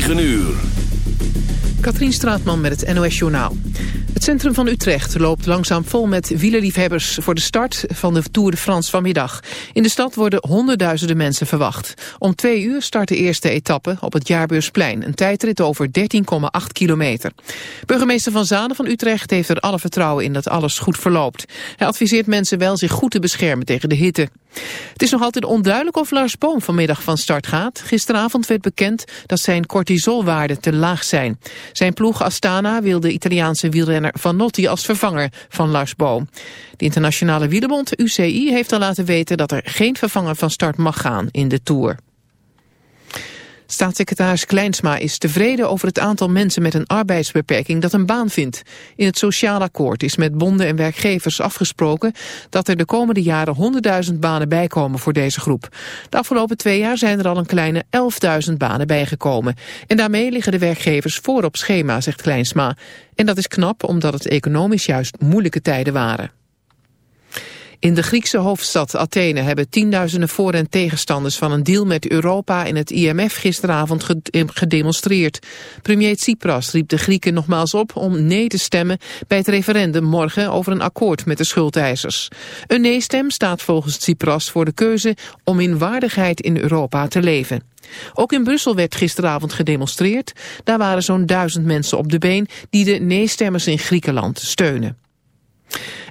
9 uur. Katrien Straatman met het NOS Journaal. Het centrum van Utrecht loopt langzaam vol met wielerliefhebbers... voor de start van de Tour de France vanmiddag. In de stad worden honderdduizenden mensen verwacht. Om twee uur start de eerste etappe op het Jaarbeursplein. Een tijdrit over 13,8 kilometer. Burgemeester Van Zanen van Utrecht heeft er alle vertrouwen in... dat alles goed verloopt. Hij adviseert mensen wel zich goed te beschermen tegen de hitte. Het is nog altijd onduidelijk of Lars Boom vanmiddag van start gaat. Gisteravond werd bekend dat zijn cortisolwaarden te laag zijn. Zijn ploeg Astana wil de Italiaanse wielrenner Vanotti als vervanger van Lars Boom. De internationale wielerbond UCI heeft al laten weten dat er geen vervanger van start mag gaan in de Tour. Staatssecretaris Kleinsma is tevreden over het aantal mensen met een arbeidsbeperking dat een baan vindt. In het sociaal akkoord is met bonden en werkgevers afgesproken dat er de komende jaren 100.000 banen bijkomen voor deze groep. De afgelopen twee jaar zijn er al een kleine 11.000 banen bijgekomen. En daarmee liggen de werkgevers voor op schema, zegt Kleinsma. En dat is knap omdat het economisch juist moeilijke tijden waren. In de Griekse hoofdstad Athene hebben tienduizenden voor- en tegenstanders van een deal met Europa en het IMF gisteravond gedemonstreerd. Premier Tsipras riep de Grieken nogmaals op om nee te stemmen bij het referendum morgen over een akkoord met de schuldeisers. Een nee-stem staat volgens Tsipras voor de keuze om in waardigheid in Europa te leven. Ook in Brussel werd gisteravond gedemonstreerd. Daar waren zo'n duizend mensen op de been die de nee-stemmers in Griekenland steunen.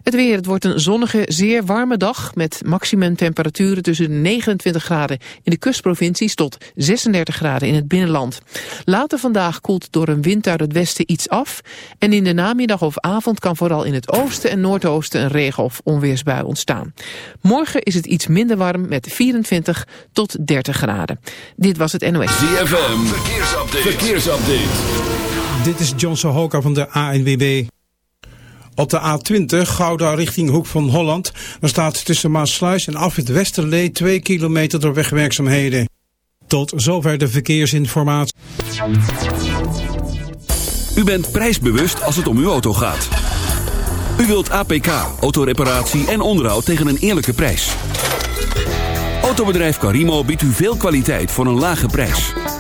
Het weer, het wordt een zonnige, zeer warme dag... met maximumtemperaturen tussen de 29 graden in de kustprovincies... tot 36 graden in het binnenland. Later vandaag koelt door een wind uit het westen iets af... en in de namiddag of avond kan vooral in het oosten en noordoosten... een regen- of onweersbui ontstaan. Morgen is het iets minder warm met 24 tot 30 graden. Dit was het NOS. ZFM, verkeersupdate. verkeersupdate. Dit is John Sohoka van de ANWB. Op de A20 Gouda richting Hoek van Holland. Dan staat tussen Maasluis en Afrit Westerlee 2 kilometer door wegwerkzaamheden. Tot zover de verkeersinformatie. U bent prijsbewust als het om uw auto gaat. U wilt APK, autoreparatie en onderhoud tegen een eerlijke prijs. Autobedrijf Carimo biedt u veel kwaliteit voor een lage prijs.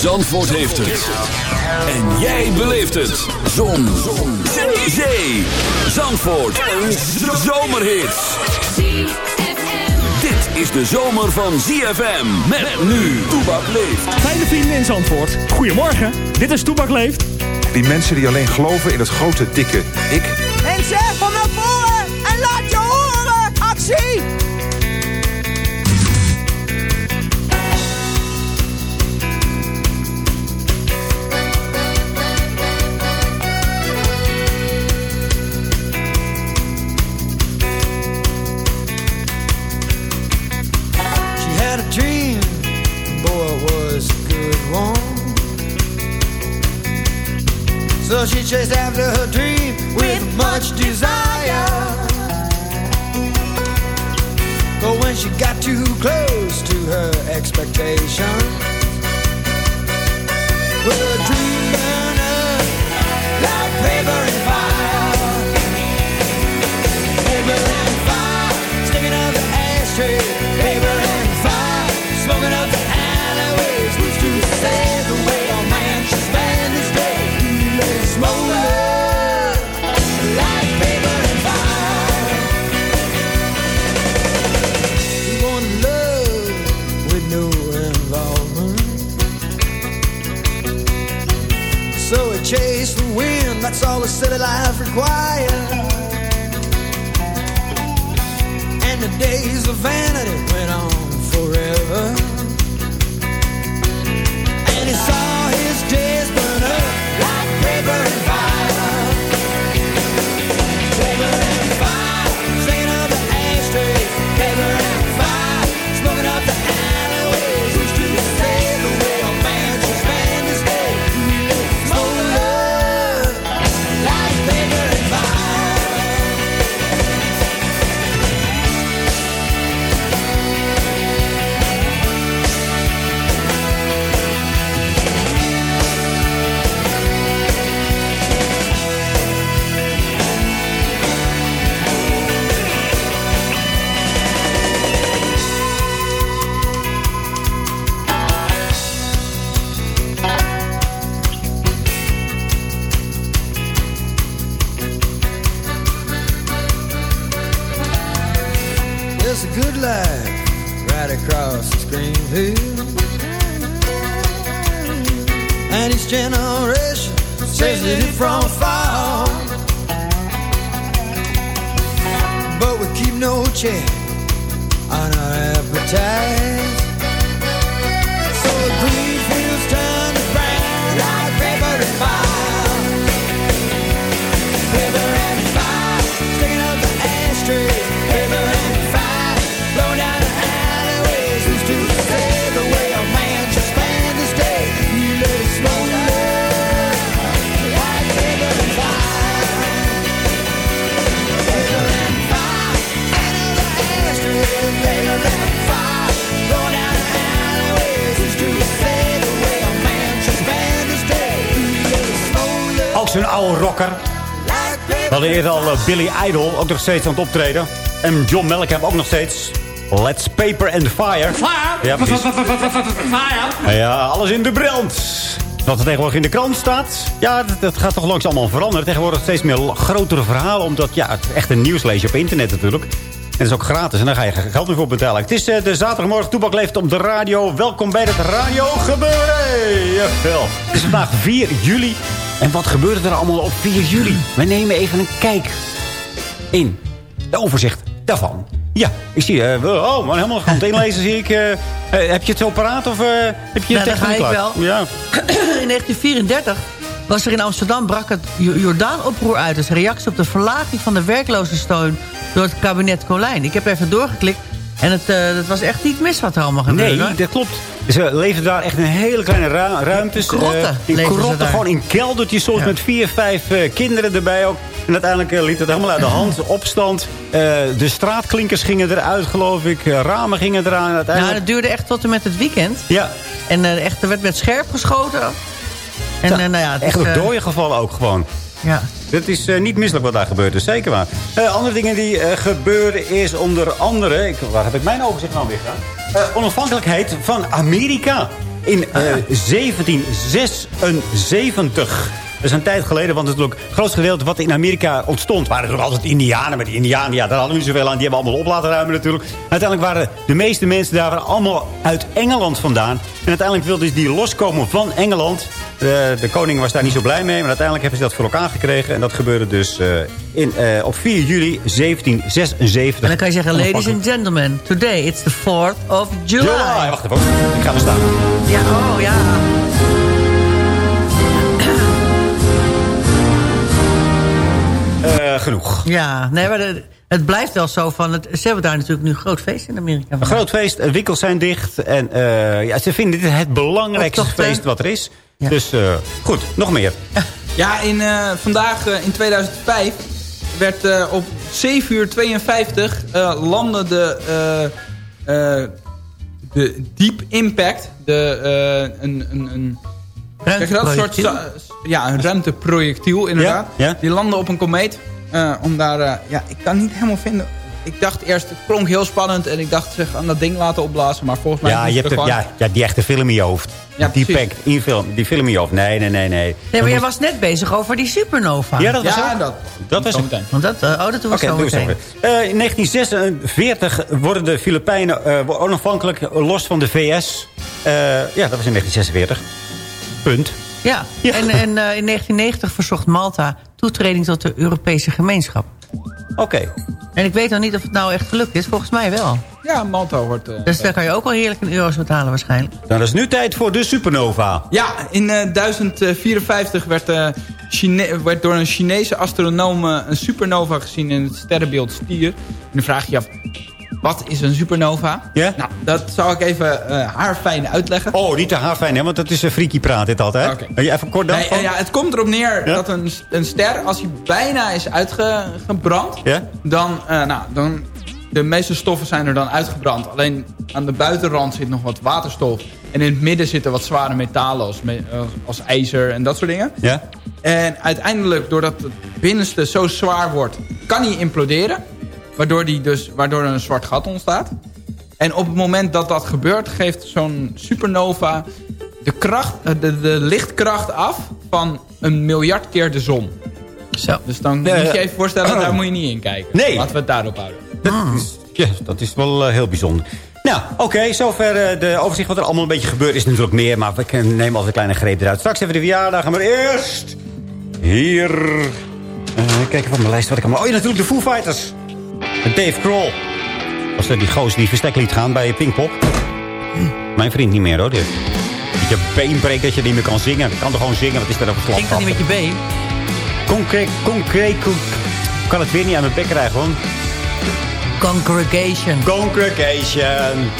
Zandvoort heeft het. En jij beleeft het. Zon. Zon. Zee. Zandvoort. Een zomerhit. Dit is de zomer van ZFM. Met nu. Toebak leeft. Fijne vrienden in Zandvoort. Goedemorgen. Dit is Toebak leeft. Die mensen die alleen geloven in het grote, dikke ik. En zeg van naar voren en laat je horen. Actie! Chased after her dream with much desire. But when she got too close to her expectation, well, her dream all the city life requires And the days of vanity Billy Idol, ook nog steeds aan het optreden. En John Mellencamp ook nog steeds. Let's Paper and Fire. Ja, precies. Ja, alles in de brand. Wat er tegenwoordig in de krant staat, ja, dat, dat gaat toch langs allemaal veranderen. Tegenwoordig steeds meer grotere verhalen, omdat ja, het is echt een nieuws lees je op internet natuurlijk. En dat is ook gratis en daar ga je geld meer voor betalen. Het is eh, de zaterdagmorgen, Toebak leeft op de radio. Welkom bij het Radio Gebeuren. Jawel. Het is vandaag 4 juli. En wat gebeurde er allemaal op 4 juli? We nemen even een kijk in de overzicht daarvan. Ja, ik zie... eh, oh, maar helemaal gaan inlezen zie ik. eh, eh, heb je het zo paraat of eh, heb je Nou, het dat ik klaar? wel. Ja. In 1934 was er in Amsterdam brak het Jo- Jordaan-oproer uit... als reactie op de verlaging van de werklozensteun door het kabinet Colijn. Ik heb even doorgeklikt en het, eh, het was echt niet mis wat er allemaal gebeurde. Nee, dat klopt. Ze leefden daar echt in hele kleine ru ruimtes. Krotten eh, in krotten, daar. gewoon in keldertjes. Soms Ja. met vier, vijf eh, kinderen erbij ook. En uiteindelijk eh, liep het helemaal uit de hand. Opstand. Eh, de straatklinkers gingen eruit, geloof ik. Eh, ramen gingen eraan. Nou, uiteindelijk... dat duurde echt tot en met het weekend. ja, En eh, echt, er werd met scherp geschoten. En, eh, nou ja, het echt is, eh, dooien gevallen ook gewoon. Ja. Het is eh, niet misselijk wat daar gebeurt, dus zeker waar. Eh, andere dingen die eh, gebeurden is onder andere... Ik, waar heb ik mijn overzicht nou weer gedaan? Onafhankelijkheid van Amerika in eh, 1776. Dat is een tijd geleden, want het, grootste gedeelte wat in Amerika ontstond... waren natuurlijk altijd Indianen. Maar die Indianen, ja, daar hadden we niet zoveel aan. Die hebben allemaal op laten ruimen natuurlijk. Uiteindelijk waren de meeste mensen daar allemaal uit Engeland vandaan. En uiteindelijk wilden ze die loskomen van Engeland. De, de koning was daar niet zo blij mee. Maar uiteindelijk hebben ze dat voor elkaar gekregen. En dat gebeurde dus eh, in, eh, op 4 juli 1776. En dan kan je zeggen, ladies and gentlemen, today it's the 4th of July. Ja, wacht even. Ik ga maar staan. Ja, oh ja. Eh, genoeg. Ja, nee, maar de- het blijft wel zo van... Het, ze hebben daar natuurlijk nu een groot feest in Amerika. Een groot feest, eh, winkels zijn dicht. En eh, ja, ze vinden dit het belangrijkste feest wat er is. Ja. Dus eh, goed, nog meer. Ja, in, eh, vandaag eh, in 2005 werd eh, op 7 uur 52 eh, landde de, eh, eh, de Deep Impact. De, eh, een, een, een, zeg je dat? Een soort, ja, een ruimteprojectiel inderdaad. Ja, ja. Die landde op een komeet. eh, om daar, eh, ja, ik kan niet helemaal vinden. Ik dacht eerst, het klonk heel spannend. En ik dacht, ze gaan dat ding laten opblazen. Maar volgens mij Ja, je hebt er gewoon- ja, ja, die echte film in je hoofd. Ja, die pack, in film, die film in je hoofd. Nee, nee, nee, nee. Nee, maar jij was net bezig over die supernova. Ja, dat was Ja, ook. dat, Dat was meteen. Want dat, eh, oh, dat we Oké, zo meteen. Eh, in 1946 worden de Filipijnen eh, onafhankelijk los van de VS. Eh, ja, dat was in 1946. Punt. Ja, Ja. en, en eh, in 1990 verzocht Malta toetreding tot de Europese gemeenschap. Oké. En ik weet nog niet of het nou echt gelukt is. Volgens mij wel. Ja, Malta wordt... eh, Dus daar kan je ook al heerlijk in euro's betalen waarschijnlijk. Dan is nu tijd voor de supernova. Ja, in eh, 1054 werd, eh, Chine- werd door een Chinese astronoom een supernova gezien in het sterrenbeeld Stier. En dan vraag je je af, wat is een supernova? Ja? Nou, dat zal ik even eh haar fijn uitleggen. Oh, niet te haarfijn, hè? Want dat is een freaky praat dit altijd. Oké. Je even kort dan? Nee, eh, ja, het komt erop neer Ja? dat een, een ster, als hij bijna is uitgebrand, Ja? dan, eh, nou, dan, de meeste stoffen zijn er dan uitgebrand. Alleen aan de buitenrand zit nog wat waterstof. En in het midden zitten wat zware metalen als, me- eh, als ijzer en dat soort dingen. Ja? En uiteindelijk, doordat het binnenste zo zwaar wordt, kan hij imploderen. Waardoor, die dus, waardoor er een zwart gat ontstaat. En op het moment dat dat gebeurt, geeft zo'n supernova de, kracht, eh, de, de lichtkracht af van een miljard keer de zon. Zo. Dus dan moet je even voorstellen, daar moet je niet in kijken. Nee. Laten we het daarop houden. Dat is, ja, dat is wel eh, heel bijzonder. Nou, oké, zover eh, de overzicht wat er allemaal een beetje gebeurd is natuurlijk meer. Maar ik eh, neem altijd een kleine greep eruit. Straks even de verjaardag, maar eerst... Hier... eh, kijken van mijn lijst wat ik allemaal... Oh ja, natuurlijk de Foo Fighters. Dave Kroll. Was dat die goos die verstek liet gaan bij Pinkpop? Mijn vriend niet meer hoor, dit. Dat je been breekt dat je niet meer kan zingen. Je kan toch gewoon zingen, wat is daar over slap Ging dat niet met je been? Concreet, concreet, con- kan het weer niet aan mijn bek krijgen, gewoon. Congregation. Congregation.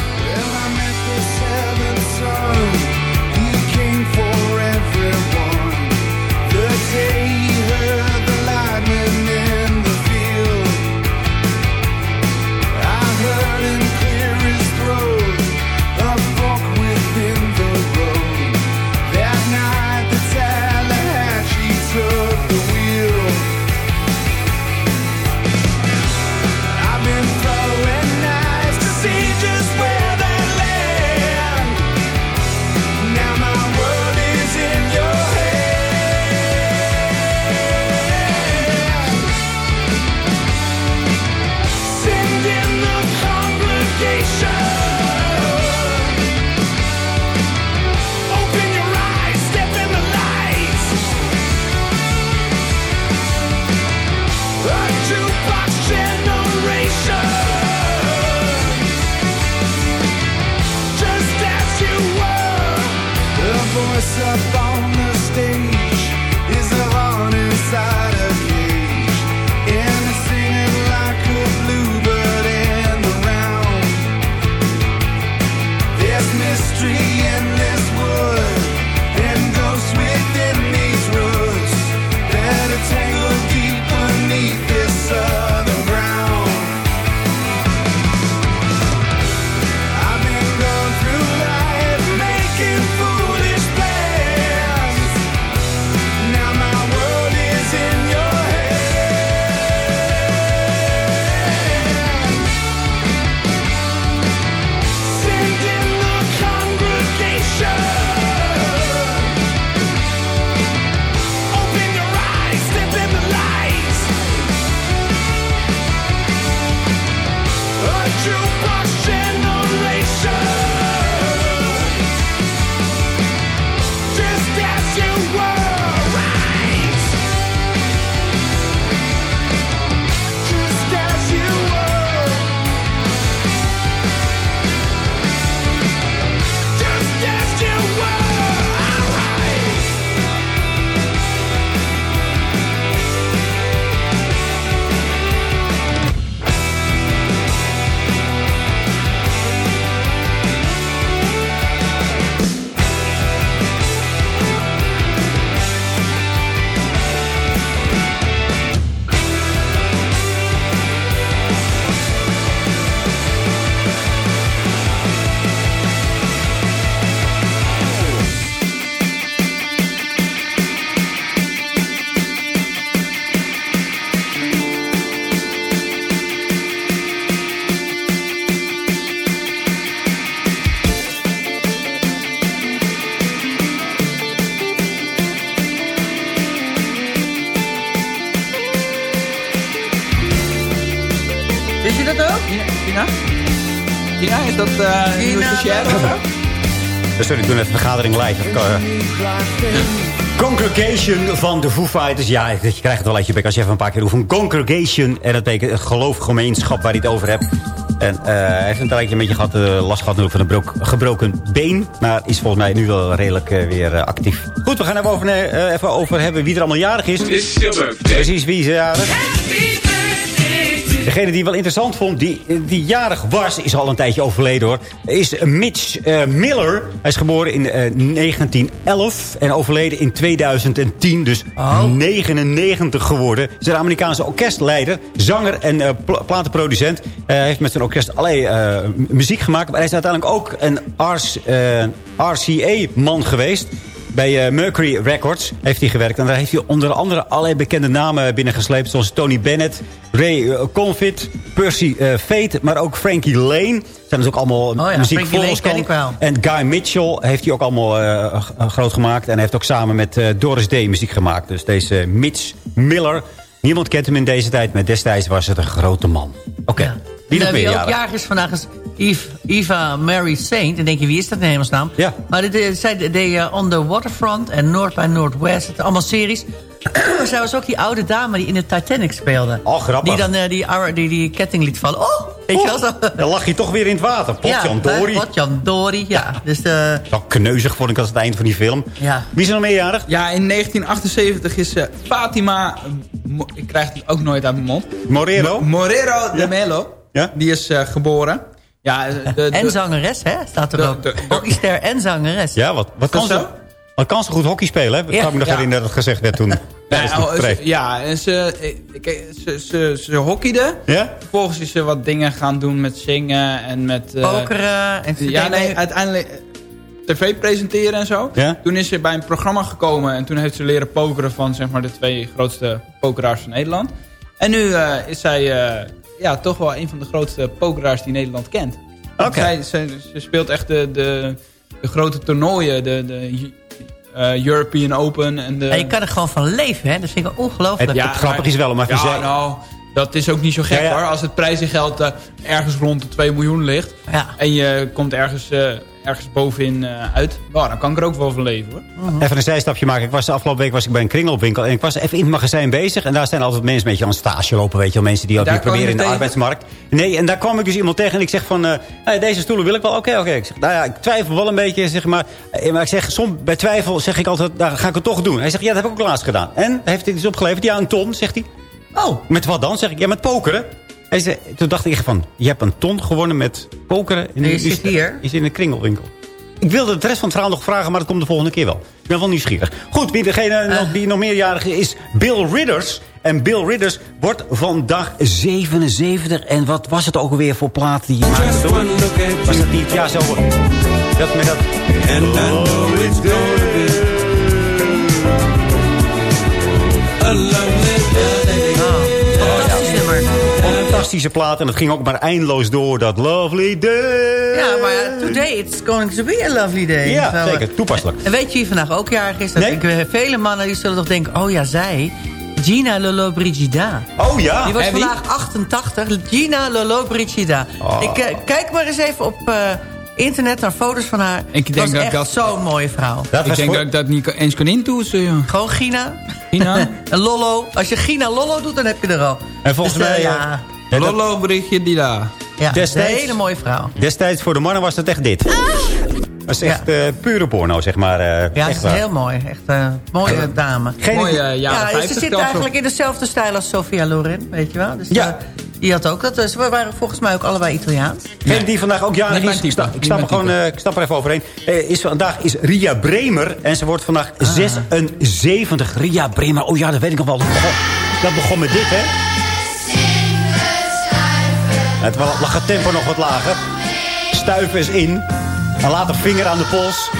Sorry, ik doe even een vergadering live. Eh, Congregation van de Foo Fighters. Ja, je krijgt het wel uit je bek als je even een paar keer. Een congregation. En dat betekent een geloofgemeenschap waar hij het over hebt. En eh, hij heeft een tijdje een beetje gehad, eh, last gehad van een brok- gebroken been. Maar is volgens mij nu wel redelijk weer actief. Goed, we gaan even over, even over hebben wie er allemaal jarig is. Precies, wie is jarig? Degene die wel interessant vond, die, die jarig was, is al een tijdje overleden hoor. Is Mitch eh, Miller. Hij is geboren in eh, 1911 en overleden in 2010. Dus 99 geworden. Hij is een Amerikaanse orkestleider, zanger en eh, pla- platenproducent. Eh, Hij heeft met zijn orkest allerlei eh, muziek gemaakt. Maar hij is uiteindelijk ook een RCA-man geweest. Bij eh, Mercury Records heeft hij gewerkt. En daar heeft hij onder andere allerlei bekende namen binnengesleept. Zoals Tony Bennett, Ray Confitt, Percy eh, Fate. Maar ook Frankie Lane. Zijn dus ook allemaal Oh ja, muziek Frankie Lane volgens ken ik wel. En Guy Mitchell heeft hij ook allemaal groot gemaakt. En hij heeft ook samen met Doris Day muziek gemaakt. Dus deze Mitch Miller. Niemand kent hem in deze tijd. Maar destijds was het een grote man. Oké. Wie nog En, eh, meer ook vandaag is Eve, Eva Mary Saint. Dan denk je, wie is dat in hemelsnaam? Ja. Maar dit, dit- zij deed eh, On the Waterfront en North by Northwest. Het allemaal series. Maar zij was ook die oude dame die in de Titanic speelde. Oh, grappig. Die dan eh, die, ar- die, die ketting liet vallen. Oh, weet je wel zo? Dan lag je toch weer in het water. Potjan ja, Dori. Potjan Dori, ja. Dus eh Wel kneuzig vond ik als het eind van die film. ja. Wie is er nog meerjarig? Ja, in 1978 is eh, Fatima... Ik krijg het ook nooit uit mijn mond. Morero? Mo- Morero de Melo. Ja? Die is eh, geboren. Ja, de, de, En zangeres, hè? Staat er de- ook. de- de- Hockeyster en zangeres. Ja, wat, wat, kan Is ze, wat kan ze goed hockey spelen, hè? Ik Ja. kan me nog Ja. herinneren dat het gezegd werd toen. Nou, ze- preek. ja, en ze, ik- ze, ze, ze hockeyde. Ja? Vervolgens is ze wat dingen gaan doen met zingen en met... eh, Pokeren. En Ja, nee, uiteindelijk eh, tv presenteren en zo. Ja? Toen is ze bij een programma gekomen en toen heeft ze leren pokeren van zeg maar, de twee grootste pokeraars van Nederland. En nu eh, is zij eh, ja, toch wel een van de grootste pokeraars die Nederland kent. Oké. Zij, ze, ze speelt echt de, de, de grote toernooien, de, de eh, European Open en de... En je kan er gewoon van leven, hè? Dat vind ik ongelooflijk. Het- het grappige is wel, maar ja, je zei- nou, dat is ook niet zo gek Ja, ja. hoor. Als het prijzengeld eh, ergens rond de 2 miljoen ligt... Ja. en je komt ergens, eh, ergens bovenin eh, uit... Nou, dan kan ik er ook wel van leven hoor. Even een zijstapje maken. Ik was, de afgelopen week was ik bij een kringelwinkel. En ik was even in het magazijn bezig. En daar zijn altijd mensen een beetje aan stage lopen. Weet je wel. Mensen die ook Daar proberen in de tegen? arbeidsmarkt. Nee, en daar kwam ik dus iemand tegen. En ik zeg van, eh, hey, deze stoelen wil ik wel. Oké, oké. Ik zeg, nou ja, ik twijfel wel een beetje. Zeg maar, Eh, maar ik zeg, soms bij twijfel zeg ik altijd, nou, ga ik het toch doen. Hij zegt, ja, dat heb ik ook laatst gedaan. En heeft hij iets opgeleverd? Ja, een ton, zegt hij. Oh, Met wat dan? Zeg ik, ja, met pokeren. Hij zei, toen dacht ik echt van, je hebt een ton gewonnen met pokeren. En je zit hier? Is in een kringelwinkel. Ik wilde de rest van het verhaal nog vragen, maar dat komt de volgende keer wel. Ik ben wel nieuwsgierig. Goed, wie degene nog, die nog meerjarig is, is Bill Ridders. En Bill Ridders wordt vandaag 77. En wat was het ook alweer voor plaat die je maakte? toen? Was dat niet? Ja, zo. Dat met dat... And I know it's gonna be a lovely Fantastische plaat. En dat ging ook maar eindeloos door. Dat lovely day. Ja, maar ja, today it's going to be a lovely day. Ja, zeker. Toepasselijk. En weet je wie vandaag ook jarig is? Dat Nee. ik, eh, vele mannen die zullen toch denken... oh ja, zij, Gina Lollobrigida. Oh ja. Die was En wie? vandaag 88. Gina Lollobrigida. Oh. Ik, eh, kijk maar eens even op eh, internet naar foto's van haar. Ik Het denk was dat echt dat- zo'n mooie vrouw. Dat ik denk dat ik dat niet eens kan intoetsen. Gewoon Gina. Gina? en Lollo. Als je Gina Lollo doet, dan heb je er al. En volgens Dus, mij... ja, ja, dat- Lollo berichtje die daar. ja, destijds- een hele mooie vrouw. Destijds voor de mannen was dat echt dit. Dat is echt eh, pure porno, zeg maar. eh, Ja, echt ze is waar. heel mooi. Echt een mooie dame. Geen Mooie ja, 50 ze zit eigenlijk in dezelfde stijl als Sofia Loren, weet je wel. Dus, Ja. die had ook dat. Dus we waren volgens mij ook allebei Italiaans. Geen die vandaag ook jarig is. Ik sta, stap er gewoon, eh, ik stap er even overheen. Eh, is, vandaag is Ria Bremer. En ze wordt vandaag Ah. 76. Ria Bremer. Oh ja, dat weet ik nog wel. Dat begon, dat begon met dit, hè? Het lag het tempo nog wat lager. Stuiven is in. En later vinger aan de pols.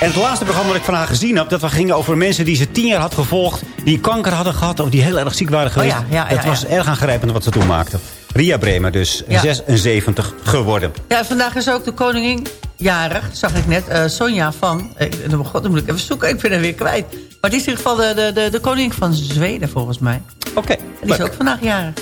En het laatste programma dat ik van haar gezien heb... dat we gingen over mensen die ze tien jaar had gevolgd... die kanker hadden gehad of die heel erg ziek waren geweest. ja, ja, dat was erg aangrijpend wat ze toen maakte. Ria Bremer dus, Ja. 76 geworden. Ja, vandaag is ook de koningin jarig, zag ik net. eh, Sonja van, eh, dan God, dan moet ik even zoeken, ik ben er weer kwijt. Maar die is in ieder geval de, de, de, de koningin van Zweden, volgens mij. Oké, En die is ook vandaag jarig.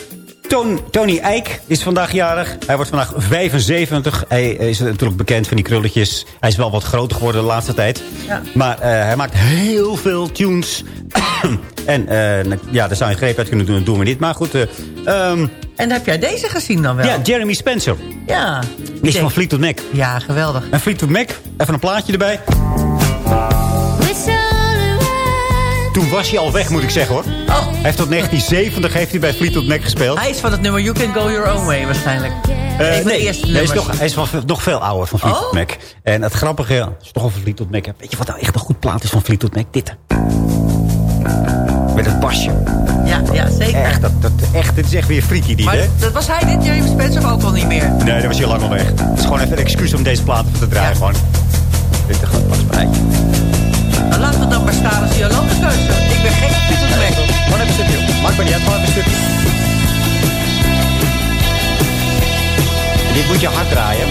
Ton- Tony Eijk is vandaag jarig. Hij wordt vandaag 75. Hij is natuurlijk bekend van die krulletjes. Hij is wel wat groter geworden de laatste tijd. Ja. Maar eh, hij maakt heel veel tunes. en eh, ja, daar zou je greep uit kunnen doen. Dat doen we niet. Maar goed. eh, ehm, En heb jij deze gezien dan wel? ja, Jeremy Spencer. Ja. Die is Denk- van Fleetwood Mac. Ja, geweldig. En Fleetwood Mac, even een plaatje erbij. Toen was hij al weg, moet ik zeggen hoor. Oh, Hij heeft tot 1970 heeft hij bij Fleetwood Mac gespeeld. hij is van het nummer You Can Go Your Own Way waarschijnlijk. Eh, nee, hij is, nog, hij is nog veel ouder van Fleetwood Oh? Mac. En het grappige, als je toch over Fleetwood Mac hebt... weet je wat nou echt een goed plaat is van Fleetwood Mac? Dit. Met het basje. Ja, ja, zeker. Echt, dat, dat, echt, dit is echt weer freaky die, Maar hè? dat was hij dit, James Spencer, ook al niet meer? Nee, dat was heel lang al weg. Het is gewoon even een excuus om deze plaat te draaien. Ja. Gewoon. Dit is een groot Nou, laten we dan maar staan als Jolande keuze. Ik ben geen Fleetwood Mac. Gewoon even een stukje. Maakt maar niet uit, gewoon even een stukje. Dit moet je hard draaien.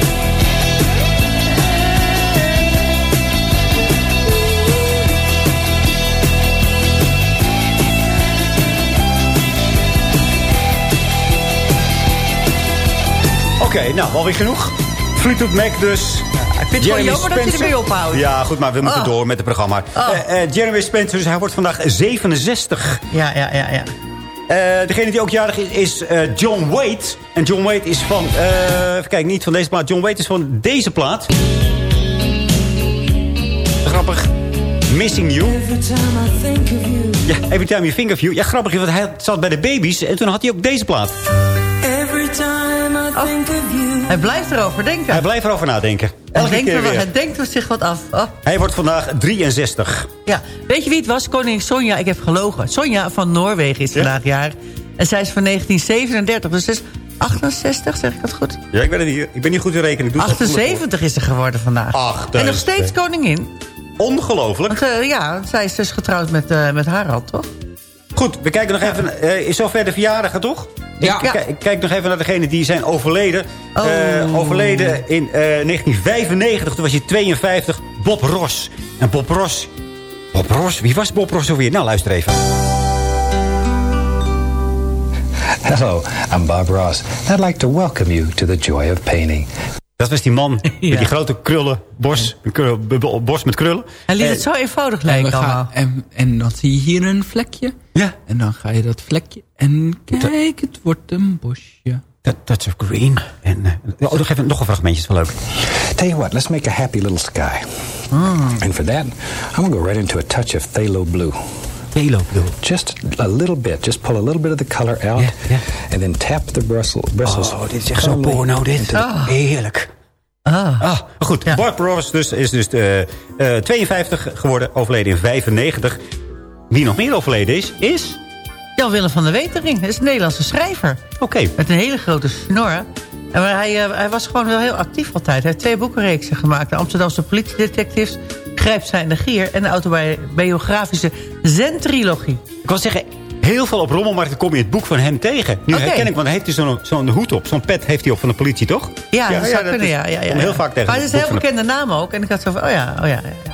Oké, nou, alweer genoeg. Fleetwood Mac dus. Ik vind het gewoon jammer dat je ermee ophoudt. Ja, goed, maar we moeten Oh. door met het programma. Oh. Eh, eh, Jeremy Spencer, dus hij wordt vandaag 67. Ja, ja, ja, ja. Eh, degene die ook jarig is, is eh, John Waite. En John Waite is van... eh even kijken, niet van deze plaat. John Waite is van deze plaat. Grappig. Missing You. Ja, Every Time You Think of You. Ja, grappig, want hij zat bij de baby's. En toen had hij ook deze plaat. Hij blijft erover denken. Hij blijft erover nadenken. Hij Elke denkt, keer er, hij denkt er zich wat af. Oh. Hij wordt vandaag 63. Ja, weet je wie het was? Koningin Sonja, ik heb gelogen. Sonja van Noorwegen is vandaag jaar. En zij is van 1937, dus ze is 68, zeg ik dat goed? Ja, ik ben, hier. ik ben niet goed in goed. 78 is ze geworden vandaag. En nog steeds koningin. Ongelooflijk. Want, eh, ja, zij is dus getrouwd met, eh met Harald, toch? Goed, we kijken nog even... eh, is zover de verjaardagen, toch? Ja. Ik, kijk- ik kijk nog even naar degene die zijn overleden. Oh. Eh, overleden in eh, 1995, toen was hij 52. Bob Ross. En Bob Ross... Bob Ross? Wie was Bob Ross alweer? Nou, luister even. Hello, I'm Bob Ross. I'd like to welcome you to the joy of painting. Dat was die man met die grote krullen, borst, krul- b- b- borst met krullen. Hij liet En- het zo eenvoudig En, lijken gaan, allemaal. en, en dan zie je hier een vlekje. Ja. En dan ga je dat vlekje... En kijk, het wordt een bosje. Dat, dat is green. En, eh, oh, nog, even, nog een fragmentje, is wel leuk. Tell you what, let's make a happy little sky. And for that, I'm to go right into a touch of phthalo blue. Phthalo blue. Just a little bit. Just pull a little bit of the color out. Yeah, yeah. And then tap the bristle, bristles. Oh, dit is echt zo firmly porno, dit. the- Heerlijk. Ah. Ah, goed. Ja. Bob Ross dus, is dus eh, eh, 52 geworden, overleden in 95. Wie nog meer overleden is, is... Jan-Willem van der Wetering, dat is een Nederlandse schrijver. Oké. Met een hele grote snor. En hij, eh, hij was gewoon wel heel actief altijd. Hij heeft twee boekenreeksen gemaakt. De Amsterdamse politiedetectives, Grijp zijn de gier... en de autobiografische Zen-trilogie. Ik wil zeggen, heel veel op rommelmarkten kom je het boek van hem tegen. Nu herken ik, want hij heeft dus zo'n zo'n hoed op. Zo'n pet heeft hij op van de politie, toch? Ja, dat zou kunnen, ja. ja, ja, ja. heel vaak tegen. Maar het is een heel de- bekende naam ook. En ik had zo van, oh ja, oh ja. ja.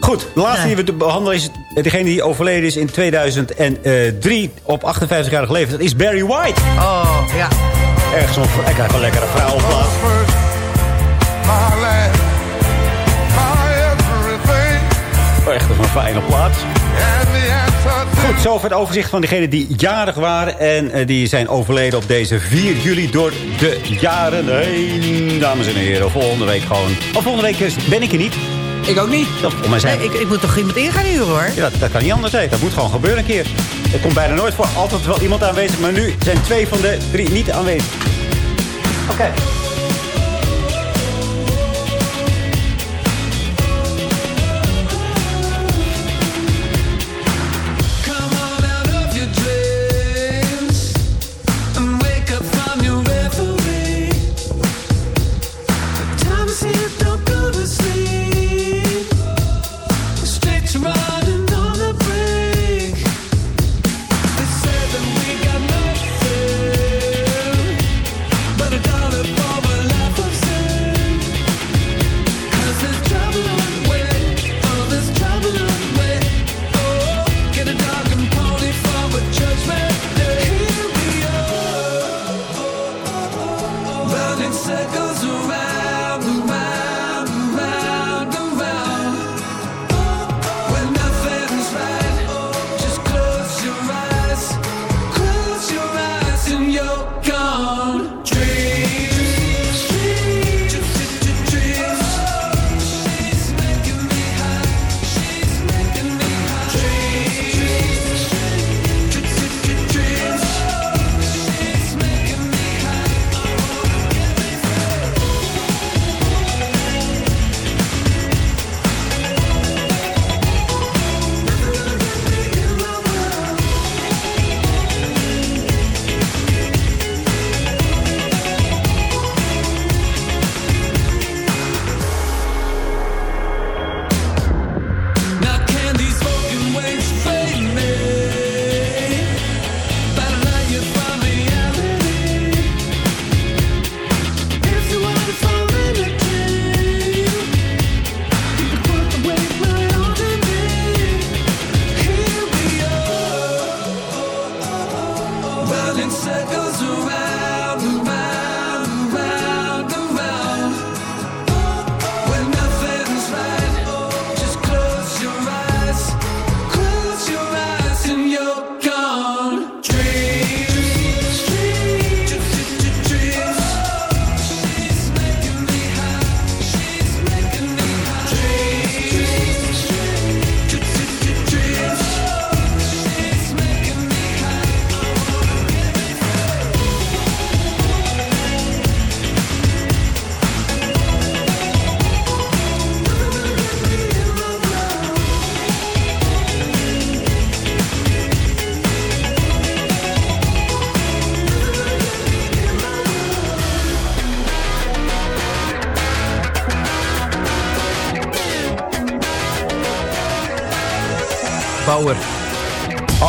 Goed, de laatste Ja. die we behandelen is degene die overleden is in 2003 op 58-jarig leven. Dat is Barry White. Oh, ja. Erg zo'n lekkere vrouw op plaats. Oh, Echt een fijne plaats. Goed, zover het overzicht van degenen die jarig waren. En eh, die zijn overleden op deze 4 juli door de jaren heen. Dames en heren, volgende week gewoon. Of volgende week ben ik er niet. Ik ook niet. Dat voor mij zijn. Nee, ik, ik moet toch iemand in gaan huren, hoor. Ja, dat, dat kan niet anders zijn. Dat moet gewoon gebeuren een keer. Het komt bijna nooit voor. Altijd wel iemand aanwezig. Maar nu zijn twee van de drie niet aanwezig. Oké.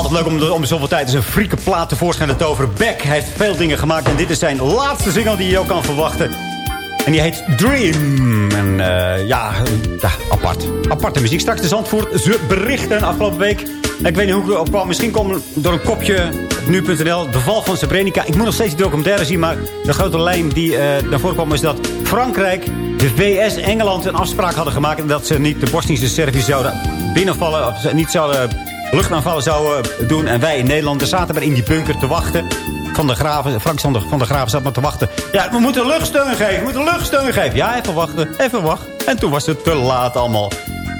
Altijd leuk om, om zoveel tijd eens een frieke plaat tevoorschijn te toveren. Beck hij heeft veel dingen gemaakt. En dit is zijn laatste single die je ook kan verwachten. En die heet Dream. En eh, ja, ja, apart. Aparte muziek. Straks de Zandvoort. Ze berichten afgelopen week. Ik weet niet hoe ik erop kwam. Misschien komt door een kopje op nu.nl. De val van Srebrenica. Ik moet nog steeds die documentaire zien. Maar de grote lijn die eh naar voren kwam is dat Frankrijk, de VS, Engeland een afspraak hadden gemaakt. Dat ze niet de Bosnische Serviërs zouden binnenvallen. Of ze niet zouden luchtaanvallen zouden doen. En wij in Nederland er zaten maar in die bunker te wachten. Van de Graven, Frank van de, van de Graven zat maar te wachten. Ja, we moeten luchtsteun geven, we moeten luchtsteun geven. Ja, even wachten, even wachten. En toen was het te laat allemaal.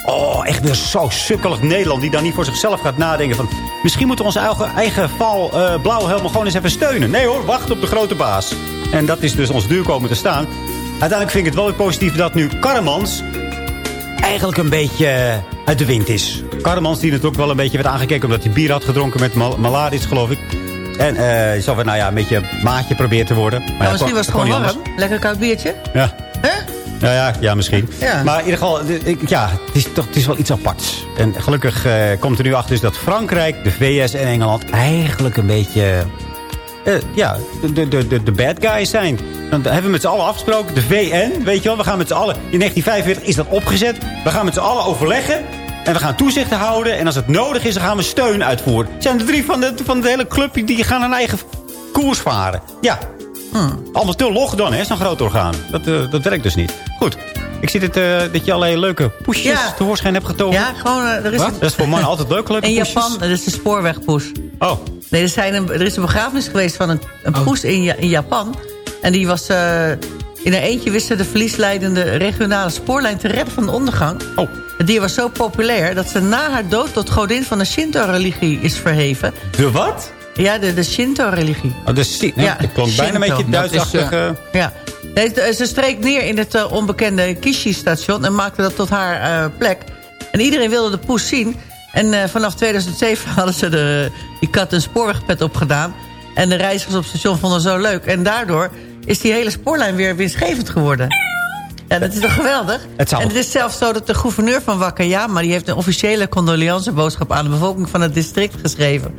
Oh, echt weer zo sukkelig Nederland die dan niet voor zichzelf gaat nadenken van... Misschien moeten we onze eigen, eigen val uh, blauw helemaal gewoon eens even steunen. Nee hoor, wacht op de grote baas. En dat is dus ons duur komen te staan. Uiteindelijk vind ik het wel positief dat nu Karremans eigenlijk een beetje eh, uit de wind is. Karremans die natuurlijk wel een beetje werd aangekeken... omdat hij bier had gedronken met mal malaris, geloof ik. En uh, zo van, nou ja, een beetje maatje probeert te worden. Maar Nou, misschien was het gewoon warm. Lekker koud biertje. Ja. Hè? Nou ja, ja, misschien. Ja. Maar in ieder geval, ik, ja, het is, toch, het is wel iets aparts. En gelukkig uh, komt er nu achter dus dat Frankrijk, de VS en Engeland... eigenlijk een beetje... Uh, ja, de, de, de, de bad guys zijn. Dan hebben we met z'n allen afgesproken. De VN, weet je wel, we gaan met z'n allen... In 1945 is dat opgezet. We gaan met z'n allen overleggen. En we gaan toezichten houden. En als het nodig is, dan gaan we steun uitvoeren. Het zijn de drie van de, van de hele club die gaan een eigen koers varen. Ja. Hmm. Allemaal te log dan, hè, zo'n groot orgaan. Dat, uh, dat werkt dus niet. Goed. Ik zie het, uh, dat je allerlei leuke poesjes ja. tevoorschijn hebt getogen. Ja, gewoon... Uh, er is? Dat is voor mannen altijd leuk, leuke In poesjes. Japan, dat is de spoorwegpoes. Oh. Nee, er, zijn een, er is een begrafenis geweest van een, een oh. poes in, in Japan. En die was... In haar eentje wisten de verliesleidende regionale spoorlijn te redden van de ondergang. Oh. Het dier was zo populair dat ze na haar dood tot godin van de Shinto-religie is verheven. De wat? Ja, de, de Shinto-religie. Oh, de Shinto. Ja, dat klonk bijna een beetje Duitsachtige... Uh, ja. Nee, ze streek neer in het uh, onbekende Kishi-station en maakte dat tot haar uh, plek. En iedereen wilde de poes zien. En uh, vanaf 2007 hadden ze de, die kat een spoorwegpet opgedaan. En de reizigers op het station vonden zo leuk. En daardoor is die hele spoorlijn weer winstgevend geworden. Ja, dat is toch geweldig? Het en het is zelfs zo dat de gouverneur van Wakayama... die heeft een officiële condoleanceboodschap aan de bevolking van het district geschreven.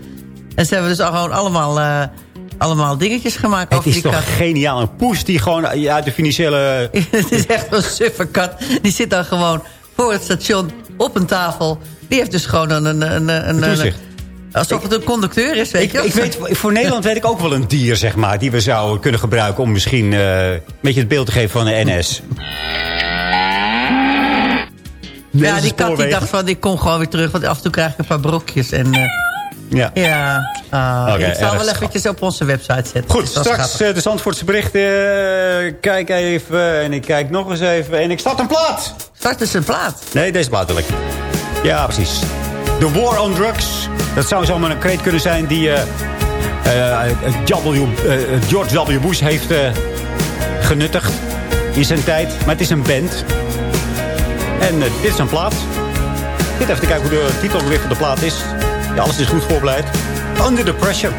En ze hebben dus al gewoon allemaal, uh, allemaal dingetjes gemaakt het over die kat. Het is toch geniaal. Een poes die gewoon uit de financiële... het is echt een suffe kat. Die zit dan gewoon voor het station op een tafel. Die heeft dus gewoon een... een, een, een, een Alsof het een conducteur is, weet ik, je ik weet, Voor Nederland weet ik ook wel een dier, zeg maar... die we zouden kunnen gebruiken om misschien uh, een beetje het beeld te geven van de NS. Ja, die kat die dacht van, ik kom gewoon weer terug... want af en toe krijg ik een paar brokjes en... Uh, ja. Ja, uh, okay, ik zal wel eventjes op onze website zetten. Goed, straks uh, de Zandvoortse berichten. Kijk even en ik kijk nog eens even. En ik start een plaat. Start eens een plaat? Nee, deze plaat wil ik. Ja, precies. The War on Drugs. Dat zou zomaar een kreet kunnen zijn die uh, w, George W. Bush heeft genuttigd in zijn tijd. Maar het is een band. En dit is een plaat. Dit even kijken hoe de titel weer van de plaat is. Ja, alles is goed voorbereid. Under the Pressure.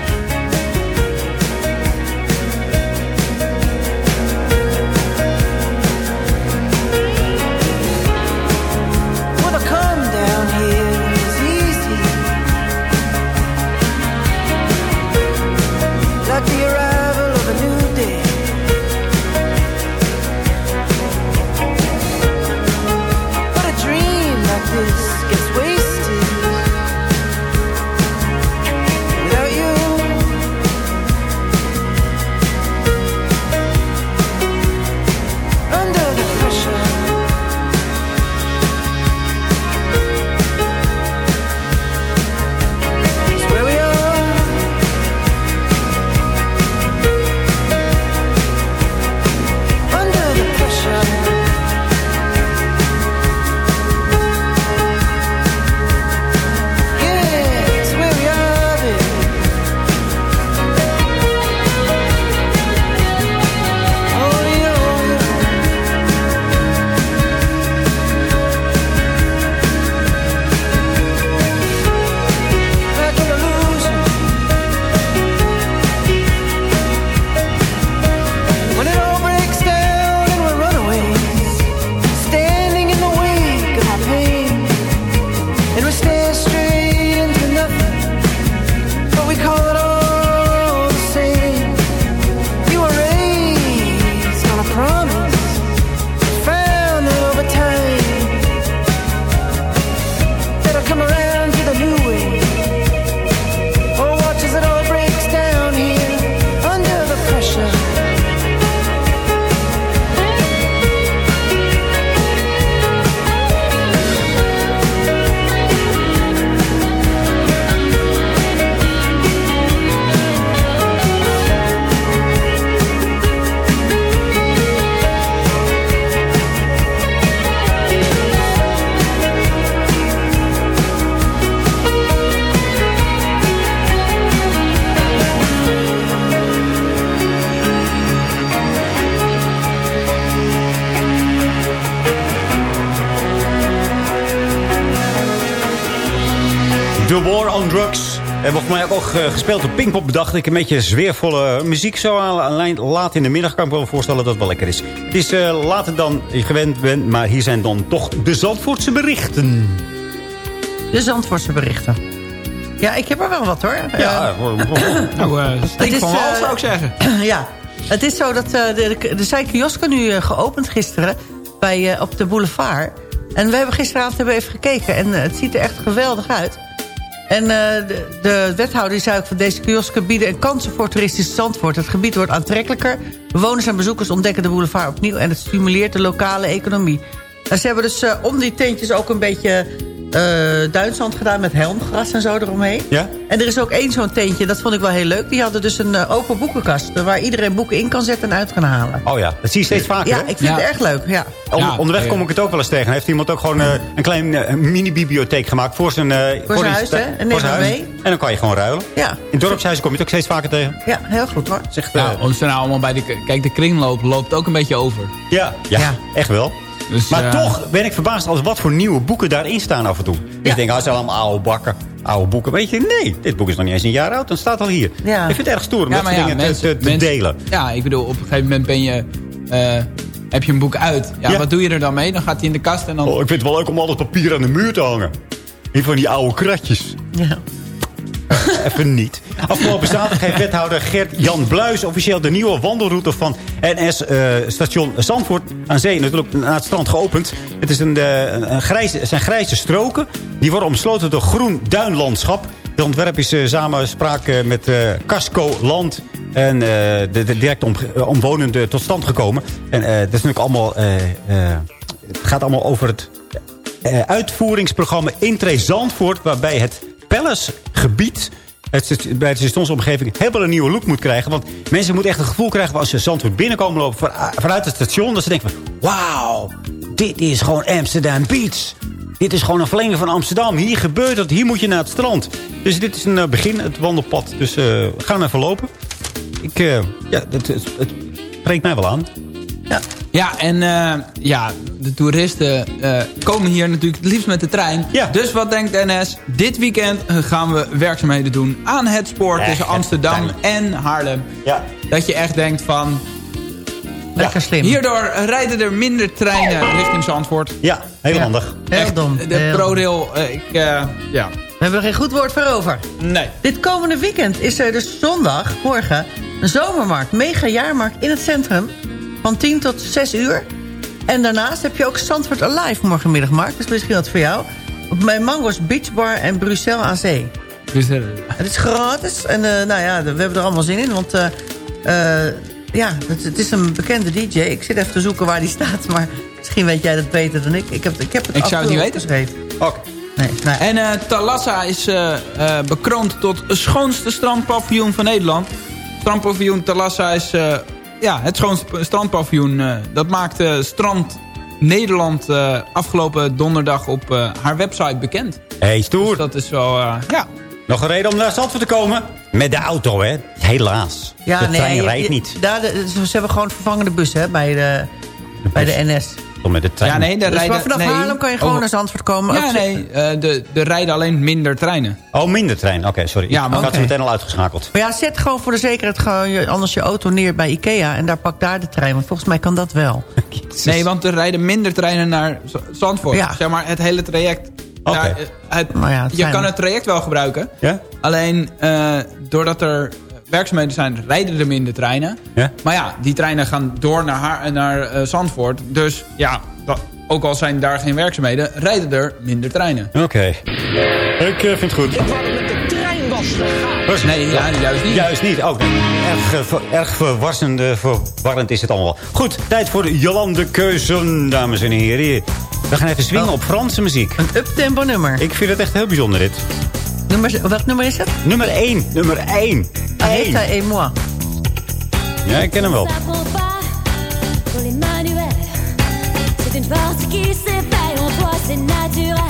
En volgens mij ook eh, gespeeld op Pinkpop bedacht ik een beetje zweervolle muziek. Zo aan, aan- laat in de middag kan ik me wel voorstellen dat het wel lekker is. Het is eh, later dan je gewend bent, maar hier zijn dan toch de Zandvoortse berichten. De Zandvoortse berichten. Ja, ik heb er wel wat hoor. Ja, Eh, Nou, eh, Het steek is, van wal eh, zou ik zeggen. ja, het is zo dat eh, de, de, er zijn kiosken nu geopend gisteren bij, eh, op de boulevard. En we hebben gisteravond hebben we even gekeken en het ziet er echt geweldig uit. En eh, de, de wethouder zei ook van deze kiosken bieden een kansen voor toeristisch Zandvoort. Het gebied wordt aantrekkelijker. Bewoners en bezoekers ontdekken de boulevard opnieuw en het stimuleert de lokale economie. En ze hebben dus eh, om die tentjes ook een beetje eh duinzand gedaan met helmgras en zo eromheen. Ja? En er is ook één zo'n tentje, dat vond ik wel heel leuk. Die hadden dus een eh, open boekenkast... waar iedereen boeken in kan zetten en uit kan halen. Oh ja, dat zie je steeds vaker. Ja, hè? ik vind het erg leuk, ja. On- Ja, onderweg kom ik het ook wel eens tegen. Heeft iemand ook gewoon eh, een klein eh, mini-bibliotheek gemaakt voor zijn, eh, zijn die huis, hè? En neem voor zijn hem huis. mee. En dan kan je gewoon ruilen. Ja, In het dorpshuis kom je het ook steeds vaker tegen. ja heel goed hoor. Zegt, eh, Nou, ons zijn nou allemaal bij de... Kijk, de kringloop loopt ook een beetje over. ja, ja, Ja. echt wel. Dus, Maar eh, toch ben ik verbaasd als wat voor nieuwe boeken daarin staan af en toe. Ik denk, ah, het zijn allemaal oude bakken, oude boeken. Weet je, nee, dit boek is nog niet eens een jaar oud. Dan staat al hier. Ja. Ik vind het erg stoer om Ja, dat ja, dingen te- mensen, te, te mensen- delen. Ja, ik bedoel, op een gegeven moment ben je... eh, heb je een boek uit. Ja, wat doe je er dan mee? Dan gaat hij in de kast en dan... Oh, ik vind het wel leuk om al dat papier aan de muur te hangen. In van die oude kratjes. Ja. Even niet. Afgelopen zaterdag heeft wethouder Gert-Jan Bluis... officieel de nieuwe wandelroute van NS-station Zandvoort aan zee... natuurlijk naar het strand geopend. Het is een, eh, een grijze, het zijn grijze stroken. Die worden omsloten door groen duinlandschap. De ontwerp is eh, samenspraak eh, met eh, Casco Land... en eh, de, de direct om, eh, omwonenden tot stand gekomen. En eh, dat is natuurlijk allemaal... eh, eh, het gaat allemaal over het eh, uitvoeringsprogramma Intre Zandvoort... waarbij het Palace-gebied het, st- bij de stationsomgeving helemaal een nieuwe look moet krijgen. Want mensen moeten echt het gevoel krijgen... als ze Zandvoort binnenkomen lopen ah, vanuit het station... dat ze denken van, wauw, dit is gewoon Amsterdam Beach. Dit is gewoon een verlenging van Amsterdam. Hier gebeurt het, hier moet je naar het strand. Dus dit is een eh, begin, het wandelpad. Dus we gaan even lopen. Ik, eh, ja, het, het, het mij wel aan. Ja. Ja, en eh, ja, de toeristen eh, komen hier natuurlijk het liefst met de trein. Ja. Dus wat denkt NS? Dit weekend gaan we werkzaamheden doen aan het spoor Echt, tussen Amsterdam en Haarlem. Ja. Dat je echt denkt van... Lekker slim. Hierdoor rijden er minder treinen richting Zandvoort. Ja, heel Ja. handig. Heel Echt, dom. De. ProRail, eh, ik, eh, ja, We hebben er geen goed woord voor over. nee. Dit komende weekend is er dus zondag, morgen, een zomermarkt. Mega jaarmarkt in het centrum. Van 10 tot 6 uur. En daarnaast heb je ook Zandvoort Alive morgenmiddagmarkt. Dus misschien wat voor jou. Op mijn Mango's Beach Bar en Bruxelles aan Zee. Dus, eh, Het is gratis. En eh, nou ja, we hebben er allemaal zin in. Want eh, eh, ja, het, het is een bekende DJ. Ik zit even te zoeken waar die staat. Maar misschien weet jij dat beter dan ik. Ik heb, ik heb het Ik zou het niet weten. opgeschreven. Oké. Nee, nee. En Talassa is bekroond tot schoonste strandpaviljoen van Nederland. Strandpaviljoen Talassa is ja, het schoonste strandpaviljoen. eh, dat maakte Strand Nederland eh, afgelopen donderdag op eh, haar website bekend. Hey, stoer. Dus dat is wel, eh, ja. Nog een reden om naar Zandvoort te komen? Met de auto, hè? Helaas. Ja, de nee, trein rijdt niet. Daar, de- ze hebben gewoon vervangende bussen hè, bij, de, bij de NS. Om met de trein. Ja, nee, de Dus rijden, maar vanaf nee, Haarlem kan je gewoon over- naar Zandvoort komen. Ja, nee, eh, de, de rijden alleen minder treinen. Oh, minder trein. Oké, sorry. Ja, ik maar had oké. ze meteen al uitgeschakeld. Maar ja, zet gewoon voor de zekerheid gewoon je, anders je auto neer bij Ikea... en daar pak daar de trein, want volgens mij kan dat wel. Nee, want er rijden minder treinen naar Zandvoort. Ja. Zeg maar, het hele traject. Oké. Ja, eh, het, ja, het je kan het traject wel gebruiken. Ja? Alleen, eh, doordat er werkzaamheden zijn, rijden er minder treinen. Ja? Maar ja, die treinen gaan door naar, haar, naar eh, Zandvoort. Dus ja, dat- ook al zijn daar geen werkzaamheden, rijden er minder treinen. Oké. Ik eh, vind het goed. Nee, ja, juist niet. Juist niet. Ook erg, eh, ver- erg verwarsend, eh, verwarrend is het allemaal. Goed, tijd voor de Jolande Keuzen, dames en heren. We gaan even swingen Oh. op Franse muziek. Een uptempo nummer. Ik vind het echt heel bijzonder, dit. Nummer welk nummer is het? Nummer 1. Nummer 1. Anita et moi. Ja, ik ken hem wel. C'est une force qui s'éveille en toi, c'est naturel.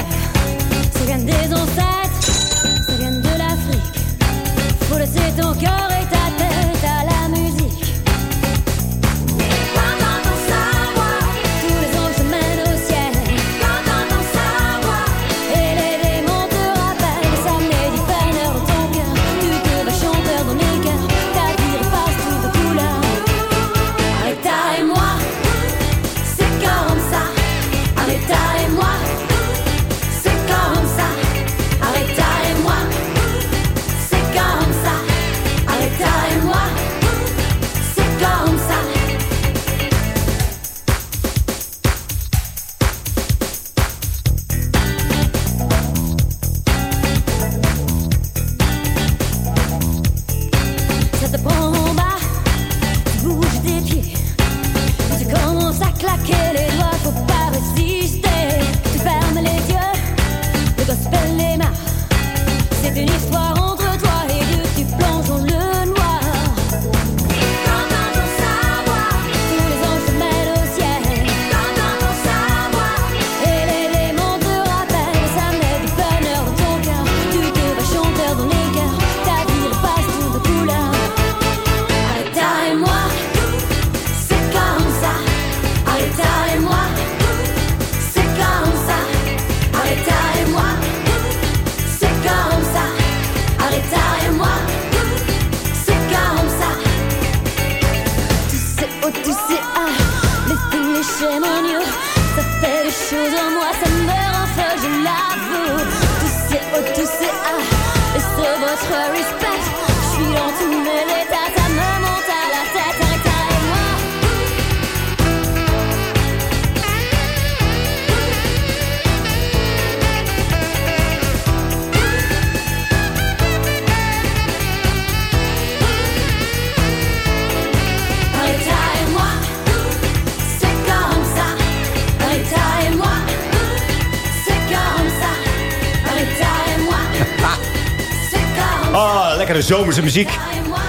Lekkere zomerse muziek.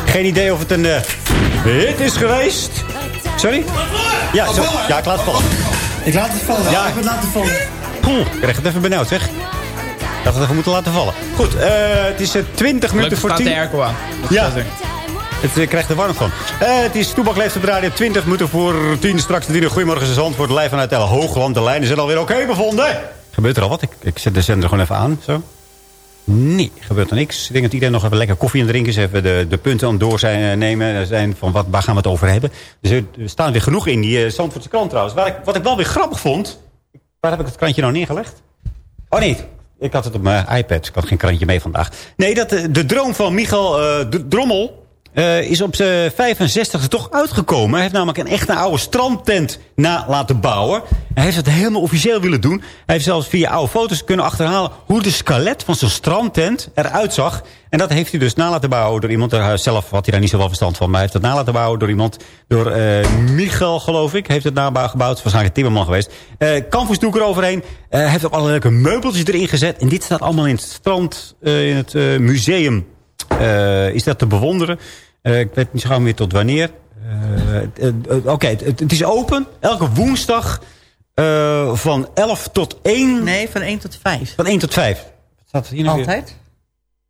Geen idee of het een eh, hit is geweest. Sorry? Ja, zo, ja, ik laat het vallen. Ik laat het vallen. Ja. Ik heb het laten vallen. Poeh, ik krijg het even benauwd, zeg. Ik had het even moeten laten vallen. Goed, eh, het is eh, 20 minuten Gelukkig voor staat 10. de airco aan. Ja. Het eh, krijgt er warm van. Eh, het is Toebak leeft op de radio 20 minuten voor 10. Straks de 10 Goedemorgen ze Zandvoort. Live vanuit El Hoogland. De lijnen zijn alweer oké bevonden. Gebeurt er al wat? Ik, ik zet de zender gewoon even aan. Zo. Nee, gebeurt er niks. Ik denk dat iedereen nog even lekker koffie aan het drinken is. Even de, de punten aan het door zijn, eh, nemen. Zijn van wat, waar gaan we het over hebben. Dus er staan weer genoeg in die uh, Zandvoortse krant trouwens. Waar ik, wat ik wel weer grappig vond. Waar heb ik het krantje nou neergelegd? Oh nee, ik had het op mijn iPad. Ik had geen krantje mee vandaag. Nee, dat, eh, de droom van Michael eh, D- Drommel... eh, is op zijn 65e toch uitgekomen. Hij heeft namelijk een echte oude strandtent na laten bouwen. Hij heeft het helemaal officieel willen doen. Hij heeft zelfs via oude foto's kunnen achterhalen... hoe de skelet van zijn strandtent eruit zag. En dat heeft hij dus na laten bouwen door iemand. Er, zelf had hij daar niet zoveel verstand van. Maar hij heeft het na laten bouwen door iemand. Door eh Michael, geloof ik. Heeft het nabouw gebouwd. Waarschijnlijk timmerman geweest. Eh canvasdoek eroverheen. Eh, Hij heeft ook allerlei leuke meubeltjes erin gezet. En dit staat allemaal in het strand. eh, in het eh, museum. Eh, is dat te bewonderen. Eh, ik weet niet zo gauw meer tot wanneer. Eh, eh, Oké, het, het is open. Elke woensdag van 11 tot 1. Nee, van 1 tot 5. Van 1 tot 5. Wat staat er hier? Altijd.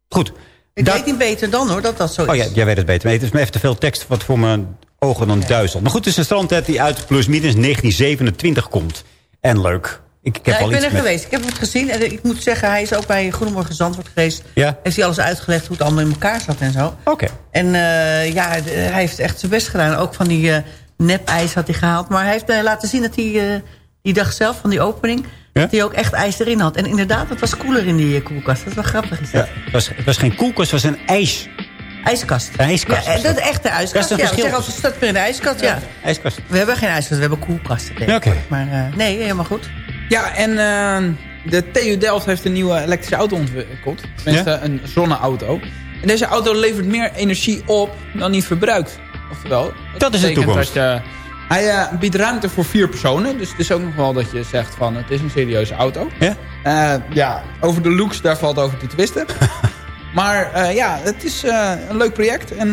Goed. Ik weet niet beter dan hoor, dat dat zo is. Oh ja, jij weet het beter. Het is me even te veel tekst wat voor mijn ogen dan duizelt. Maar goed, het is een strandtent die uit plus minus 1927 komt. En leuk. Ik, ik heb ja, al ik ben er met... geweest. Ik heb het gezien. En ik moet zeggen, hij is ook bij Goedemorgen Zandvoort geweest. Ja? Heeft hij alles uitgelegd hoe het allemaal in elkaar zat en zo. Oké. En eh, ja, hij heeft echt zijn best gedaan. Ook van die eh nep-ijs had hij gehaald. Maar hij heeft eh, laten zien dat hij die dag zelf van die opening... dat hij ook echt ijs erin had. En inderdaad, het was koeler in die koelkast. Dat is wel grappig. Is dat. Ja, het, was, het was geen koelkast, het was een ijs. IJskast. Een ijskast. Ja, dat dat. is echt de Dat ijskast. is een Ja, we verschil. weer in de ijskast. Ja. Ijskast. We hebben geen ijskast, we hebben koelkasten. Oké. Maar nee, helemaal goed. Ja, en eh, de TU Delft heeft een nieuwe elektrische auto ontwikkeld. Tenminste, een zonneauto. En deze auto levert meer energie op dan die verbruikt. Oftewel, Dat is de toekomst. Dat je, hij eh, biedt ruimte voor vier personen. Dus het is ook nog wel dat je zegt van het is een serieuze auto. Ja? Eh, ja, over de looks, daar valt over te twisten. maar eh, ja, het is een leuk project. En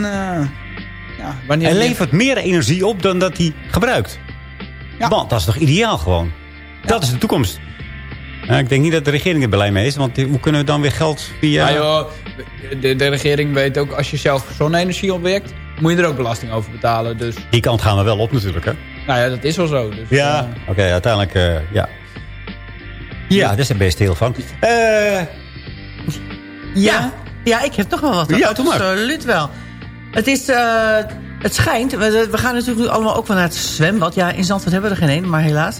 ja, wanneer Hij levert meer energie op dan dat hij gebruikt. Ja. Want dat is toch ideaal gewoon? Dat is de toekomst. Nou, ik denk niet dat de regering er blij mee is. Want hoe kunnen we dan weer geld via... Ja, joh, de, de regering weet ook, als je zelf zonne-energie opwekt, moet je er ook belasting over betalen. Dus Die kant gaan we wel op natuurlijk, hè? nou ja, dat is wel zo. Dus, Ja, eh, oké, uiteindelijk, eh, ja. Ja, daar is er best heel van. Eh, Ja. ja, ik heb toch wel wat. Ja, doe maar. Absoluut wel. Het is... eh, het schijnt... We, we gaan natuurlijk nu allemaal ook wel naar het zwembad. Ja, in Zandvoort hebben we er geen één, maar helaas.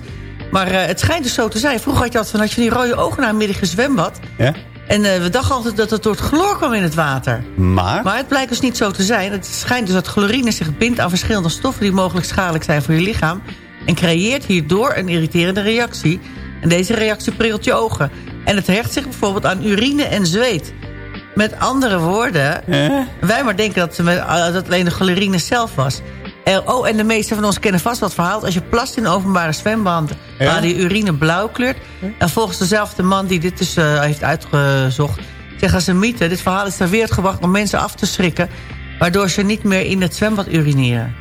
Maar eh, het schijnt dus zo te zijn. Vroeger had je altijd van, had je van die rode ogen na een middag zwembad. ja? En eh, we dachten altijd dat het door het chloor kwam in het water. Maar? Maar het blijkt dus niet zo te zijn. Het schijnt dus dat chlorine zich bindt aan verschillende stoffen... die mogelijk schadelijk zijn voor je lichaam... en creëert hierdoor een irriterende reactie. En deze reactie prikkelt je ogen. En het hecht zich bijvoorbeeld aan urine en zweet. Met andere woorden... Eh? wij maar denken dat, ze met, eh, dat het alleen de chlorine zelf was. Eh, oh, en de meesten van ons kennen vast wat verhaal. Als je plast in openbare zwembanden... Ja? waar die urine blauw kleurt... en volgens dezelfde man die dit dus eh, heeft uitgezocht... zeggen ze mythe. Dit verhaal is ter wereld gebracht om mensen af te schrikken... waardoor ze niet meer in het zwembad urineren.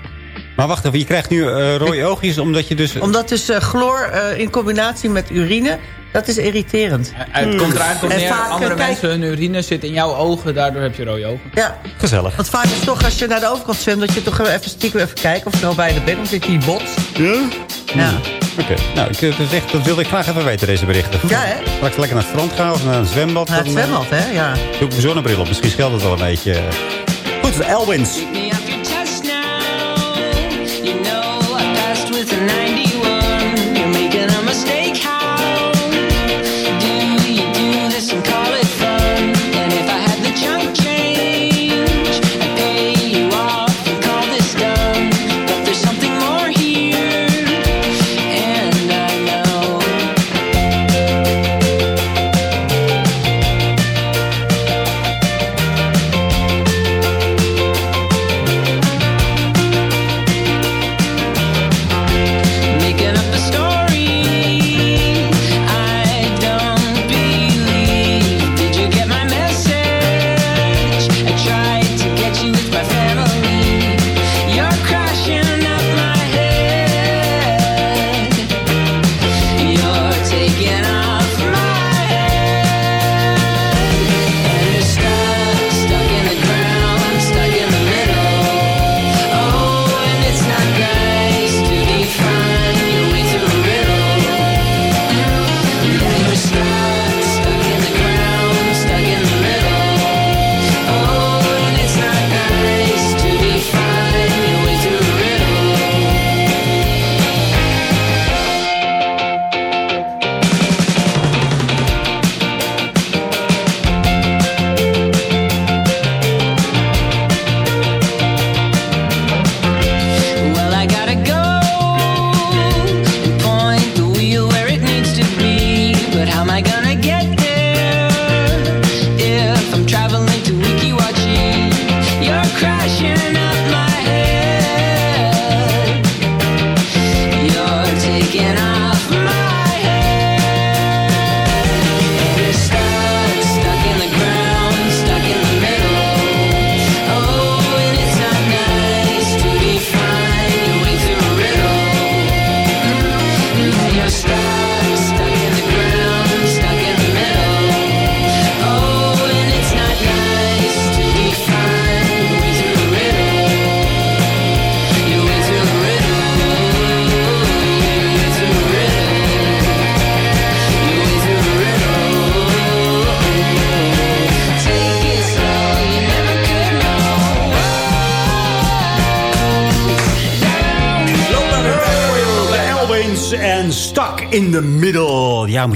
Maar wacht even, je krijgt nu eh, rode oogjes omdat je dus... Omdat dus eh, chloor in combinatie met urine... dat is irriterend. Het komt er En neer, vaak, andere eh, kijk- mensen, hun urine zit in jouw ogen, daardoor heb je rode ogen. Ja, Gezellig. want vaak is het toch als je naar de overkant zwemt... dat je toch even stiekem even kijkt of je al bij de bent... omdat je die bot. Ja? Ja. Oké, nou, ik, dat, is echt, dat wilde ik graag even weten, deze berichten. Ja, hè? Straks lekker naar het strand gaan of naar een zwembad. Naar het eh, zwembad, hè? Ja. Doe ik mijn zonnebril op, misschien scheelt het wel een beetje. eh. Goed, de Elwins.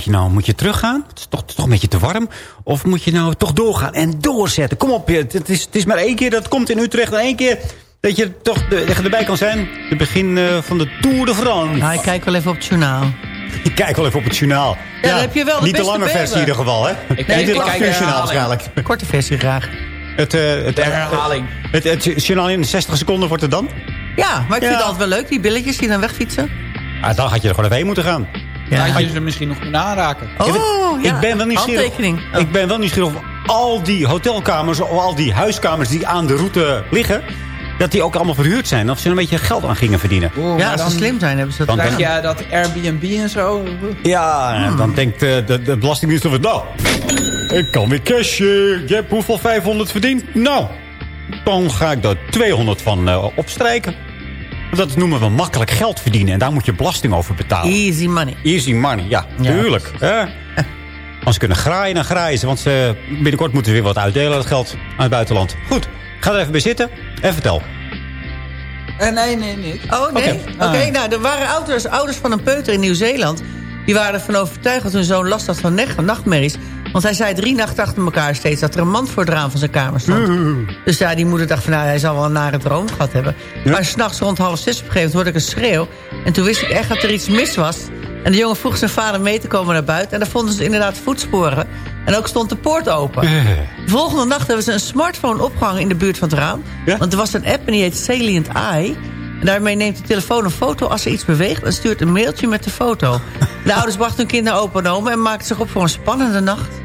Je nou moet je teruggaan? Het is toch, toch een beetje te warm. Of moet je nou toch doorgaan en doorzetten? Kom op, het is, het is maar één keer dat het komt in Utrecht. En één keer dat je toch de, erbij kan zijn. Het begin eh, van de Tour de France. Nou, ik kijk wel even op het journaal. Ik kijk wel even op het journaal. Ja, dan heb je wel de Niet de beste lange versie in ieder geval, hè? Ik kijk- Niet ik het kijk lange journaal waarschijnlijk. Korte versie graag. Het, eh, het, De herhaling. Het, het, het journaal in 60 seconden wordt het dan? Ja, maar ik Ja. vind het altijd wel leuk, die billetjes die dan wegfietsen. Ah, dan had je er gewoon even heen moeten gaan. Ja. Dat je ze misschien nog kunnen aanraken. Oh, ja. Ik ben wel nieuwsgierig. Handtekening. Oh. Ik ben wel nieuwsgierig of al die hotelkamers... of al die huiskamers die aan de route liggen... dat die ook allemaal verhuurd zijn. Of ze er een beetje geld aan gingen verdienen. Ja, als ze dan slim zijn, hebben ze dat Dan Krijg gedaan. je dat Airbnb en zo? Ja, dan denkt eh, de, de belastingdienst of het... Nou, ik kan weer cash. eh, je hebt hoeveel 500 verdiend? Nou, dan ga ik daar 200 van eh, opstrijken. Dat noemen we makkelijk geld verdienen. En daar moet je belasting over betalen. Easy money. Easy money, ja, Ja. tuurlijk. hè. Als ze kunnen graaien, dan graaien ze. Want ze, binnenkort moeten ze weer wat uitdelen, dat geld, aan het buitenland. Goed, ga er even bij zitten en vertel. Eh, nee, nee, niet. Oh, nee? Oké, Ah. nou, er waren ouders, ouders van een peuter in Nieuw-Zeeland... die waren ervan overtuigd dat hun zoon last had van nachtmerries. Want hij zei drie nachten achter elkaar steeds... dat er een mand voor het raam van zijn kamer stond. Dus ja, die moeder dacht van, nou, hij zal wel een nare droom gehad hebben. Maar s'nachts rond half zes op een gegeven moment hoorde ik een schreeuw... en toen wist ik echt dat er iets mis was... En de jongen vroeg zijn vader mee te komen naar buiten. En daar vonden ze inderdaad voetsporen. En ook stond de poort open. De volgende nacht hebben ze een smartphone opgehangen in de buurt van het raam. Want er was een app en die heet Salient Eye. En daarmee neemt de telefoon een foto als er iets beweegt... en stuurt een mailtje met de foto. De ouders brachten hun kind naar opa en oma... en maakten zich op voor een spannende nacht.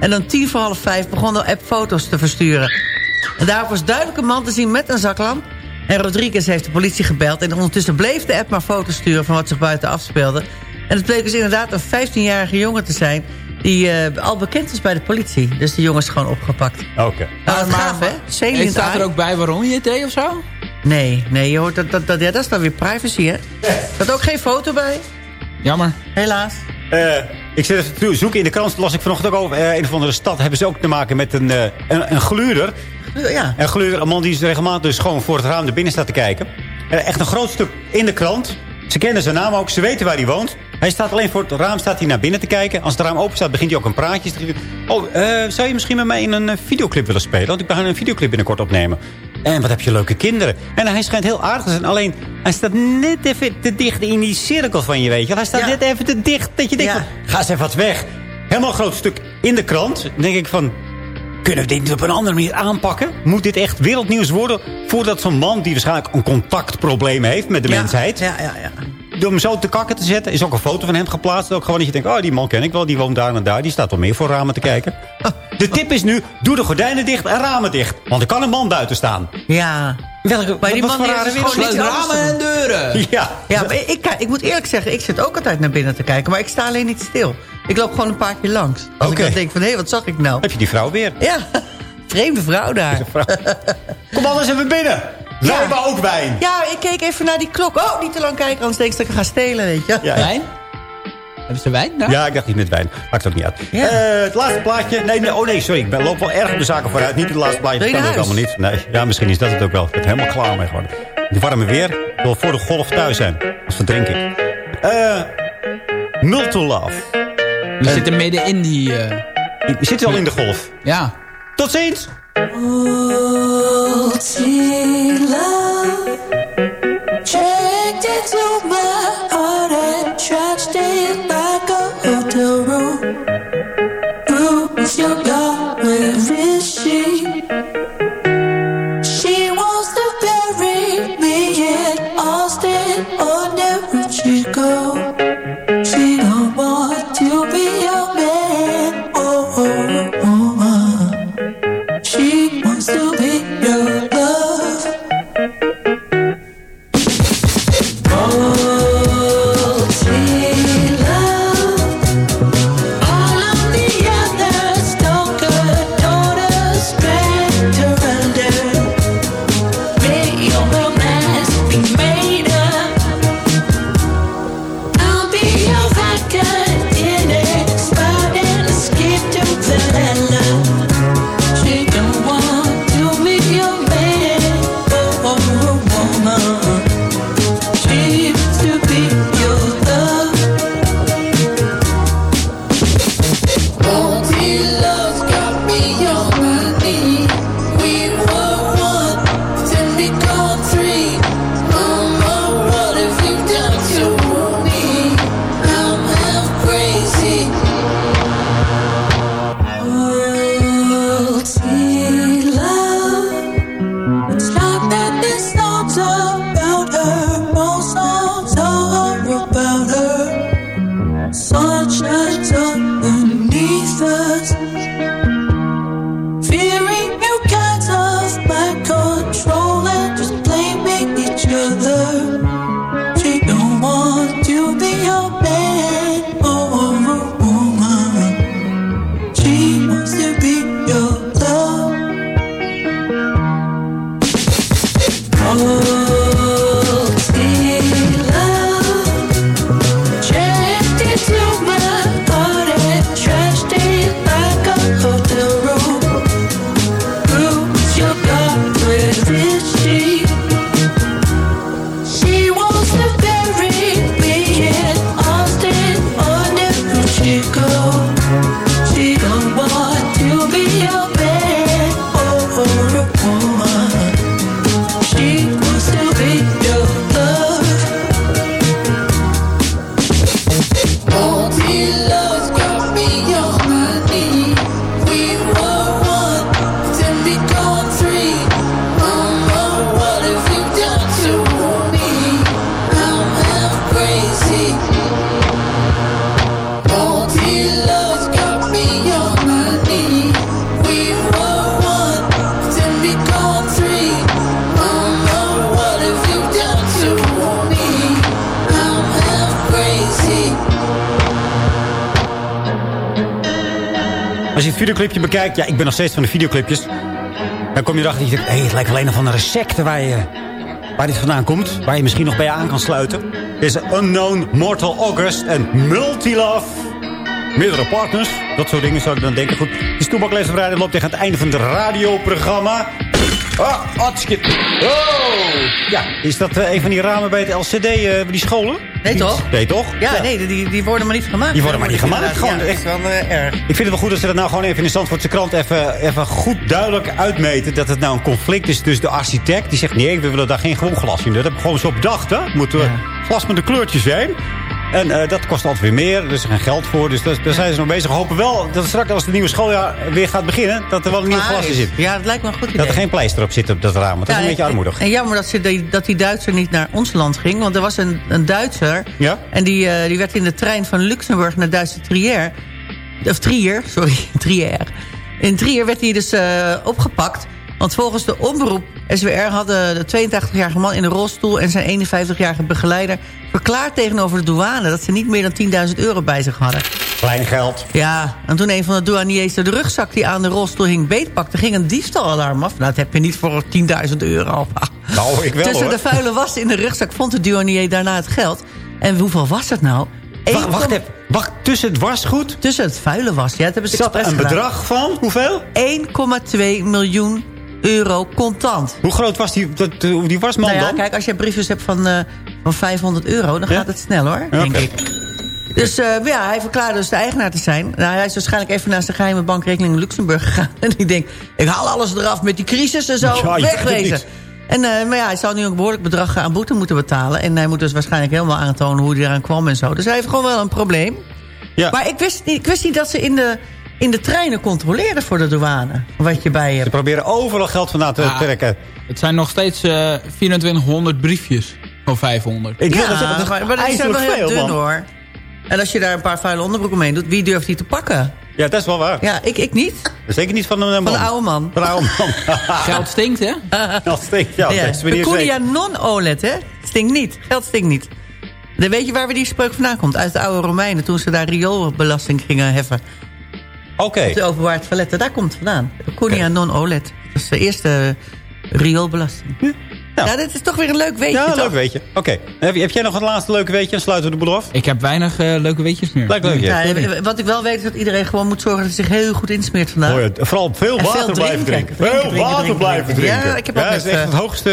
En dan tien voor half vijf begon de app foto's te versturen. En daarop was duidelijk een man te zien met een zaklamp. En Rodriguez heeft de politie gebeld. En ondertussen bleef de app maar foto's sturen van wat zich buiten afspeelde. En het bleek dus inderdaad een 15-jarige jongen te zijn... die eh, al bekend is bij de politie. Dus de jongen is gewoon opgepakt. Oké. Nou, dat gaaf, hè? Staat er ook bij waarom je het deed of zo? Nee, nee, je hoort dat, dat, dat, ja, dat is dan weer privacy, hè? Er staat ook geen foto bij, Jammer. helaas. Eh, ik zit even te zoeken in de krant. las ik vanochtend ook over. eh, een of andere stad hebben ze ook te maken met een, eh, een, een gluurder. Ja. Een gluurder, een man die regelmatig dus gewoon voor het raam naar binnen staat te kijken. Eh, echt een groot stuk in de krant. Ze kennen zijn naam ook, ze weten waar hij woont. Hij staat alleen voor het raam staat hij naar binnen te kijken. Als het raam open staat, begint hij ook een praatje. te. Oh, eh, zou je misschien met mij in een videoclip willen spelen? Want ik ga een videoclip binnenkort opnemen. En wat heb je leuke kinderen. En hij schijnt heel aardig te zijn. Alleen, hij staat net even te dicht in die cirkel van je, weet je. Hij staat Ja. net even te dicht. Dat je denkt, Ja. van, ga eens even wat weg. Helemaal een groot stuk in de krant. Dan denk ik van, kunnen we dit op een andere manier aanpakken? Moet dit echt wereldnieuws worden... voordat zo'n man die waarschijnlijk een contactprobleem heeft met de Ja, mensheid... Ja, ja, ja. Door hem zo te kakken te zetten... is ook een foto van hem geplaatst. Ook gewoon dat je denkt, oh, die man ken ik wel. Die woont daar en daar. Die staat wel meer voor ramen te kijken. De tip is nu, doe de gordijnen dicht en ramen dicht. Want er kan een man buiten staan. Ja. Welke, Maar die man die heeft dus gewoon ramen en deuren. Ja. Ja, maar ik, kijk, ik moet eerlijk zeggen, ik zit ook altijd naar binnen te kijken. Maar ik sta alleen niet stil. Ik loop gewoon een paar keer langs. Als ik dan denk van, hé, wat zag ik nou? Heb je die vrouw weer? Ja, vreemde vrouw daar. Kom anders even binnen. Wij Ja. hebben ook wijn. Ja, ik keek even naar die klok. Oh, niet te lang kijken, anders denk ik dat ik ga stelen, weet je. Ja. Wijn? Hebben ze wijn daar? Ja, ik dacht niet met wijn. Maakt ook niet uit. Ja. Eh, het laatste plaatje. Nee, nee, oh nee, sorry. Ik ben, loop wel erg op de zaken vooruit. Niet het laatste plaatje. Dat kan ook allemaal niet. Nee, ja, misschien is dat het ook wel. Ik ben helemaal klaar mee geworden. Die warme weer. Ik wil voor de golf thuis zijn. Dat verdrink ik. Eh Love. We zitten midden in die... eh, Je zit al in de golf. ja. Tot ziens. Into my heart and trashed it like a hotel room. Ben nog steeds van de videoclipjes. Dan kom je erachter en je denkt, hé, het lijkt wel een of andere secte waar, je, waar dit vandaan komt. Waar je misschien nog bij aan kan sluiten. Is Unknown Mortal August en Multilove. Meerdere partners, dat soort dingen zou ik dan denken. Goed, de Stoelbakleven Vrijdag loopt tegen het einde van het radioprogramma. Ah, hartstikke. Oh! Ja, is dat eh, een van die ramen bij het LCD, eh, die scholen? Nee, toch? Nee, toch? Ja, nee, die, die worden maar niet gemaakt. Die worden maar niet gemaakt. Gewoon Ja, echt. wel eh, erg. Ik vind het wel goed dat ze dat nou gewoon even in de Zandvoortse krant even, even goed duidelijk uitmeten. Dat het nou een conflict is tussen de architect. Die zegt nee, we willen daar geen gewoon glas in. Dat heb ik gewoon zo bedacht. hè. Het moet glas met een kleurtje zijn. En eh, dat kost altijd weer meer. Er is geen geld voor. Dus daar zijn ze nog bezig. We hopen wel dat straks als het nieuwe schooljaar weer gaat beginnen. Dat er wel een nieuw Maar glas in zit. Ja, dat lijkt me een goed idee. Dat er geen pleister op zit op dat raam. Want dat is Ja, een beetje armoedig. En jammer dat, ze die, dat die Duitser niet naar ons land ging. Want er was een, een Duitser. Ja? En die, eh, die werd in de trein van Luxemburg naar Duitse Trier. Of Trier, sorry. Trier. In Trier werd hij dus eh, opgepakt. Want volgens de omroep SWR hadden de 82-jarige man in een rolstoel... en zijn 51-jarige begeleider verklaard tegenover de douane... dat ze niet meer dan 10.000 euro bij zich hadden. Klein geld. Ja, en toen een van de douaniers de rugzak die aan de rolstoel hing beetpakte... ging een diefstalalarm af. Nou, dat heb je niet voor 10.000 euro. Nou, ik wel Tussen hoor. de vuile was in de rugzak vond de douanier daarna het geld. En hoeveel was het nou? Wacht, wacht even. Wacht, tussen het wasgoed Tussen het vuile was, ja, dat hebben ze zat een gedaan. bedrag van hoeveel? 1,2 miljoen euro contant. Hoe groot was die, dat, die wasman nou ja, dan? kijk, als je briefjes hebt van, eh, van 500 euro... dan Ja? gaat het snel, hoor, Ja, denk ik. Dus eh, ja, hij verklaarde dus de eigenaar te zijn. Nou, hij is waarschijnlijk even naar zijn geheime bankrekening in Luxemburg gegaan. En ik denk, ik haal alles eraf met die crisis en zo. Ja, wegwezen. En, eh, maar ja, hij zou nu een behoorlijk bedrag aan boete moeten betalen. En hij moet dus waarschijnlijk helemaal aantonen hoe hij eraan kwam en zo. Dus hij heeft gewoon wel een probleem. Ja. Maar ik wist, niet, ik wist niet dat ze in de, in de treinen controleerden voor de douane. Wat je bij je Ze proberen overal geld vandaan te Ja. trekken. Het zijn nog steeds eh 2400 briefjes van 500. Ik wil Ja, dat zeggen, dat is maar, maar dat is wel heel veel, dun man. hoor. En als je daar een paar vuile onderbroeken mee doet, wie durft die te pakken? Ja, dat is wel waar. Ja, ik, ik niet. Zeker niet van een man. Van een oude man. Van een oude man. Geld stinkt, hè? Dat stinkt, ja. Ja, Pecunia non-OLED, hè? Stinkt niet. Geld stinkt niet. Dan weet je waar we die spreuk vandaan komt? Uit de oude Romeinen, toen ze daar rioolbelasting gingen heffen. Oké. Op de openbaar toiletten, daar komt het vandaan. Pecunia non-OLED. Dat is de eerste rioolbelasting. Ja, dit is toch weer een leuk weetje, Ja, toch? leuk weetje. Oké. Heb, je- heb jij nog een laatste leuke weetje en sluiten we de boel af? Ik heb weinig eh, leuke weetjes meer. Leuk, leuk, ja. Ja, eh, wat ik wel weet is dat iedereen gewoon moet zorgen dat hij zich heel goed insmeert vandaag. Oh ja, vooral veel En water veel blijven drinken. Veel drinken, water drinken, blijven drinken. drinken. Ja, ik heb ook dat is echt eh, het hoogste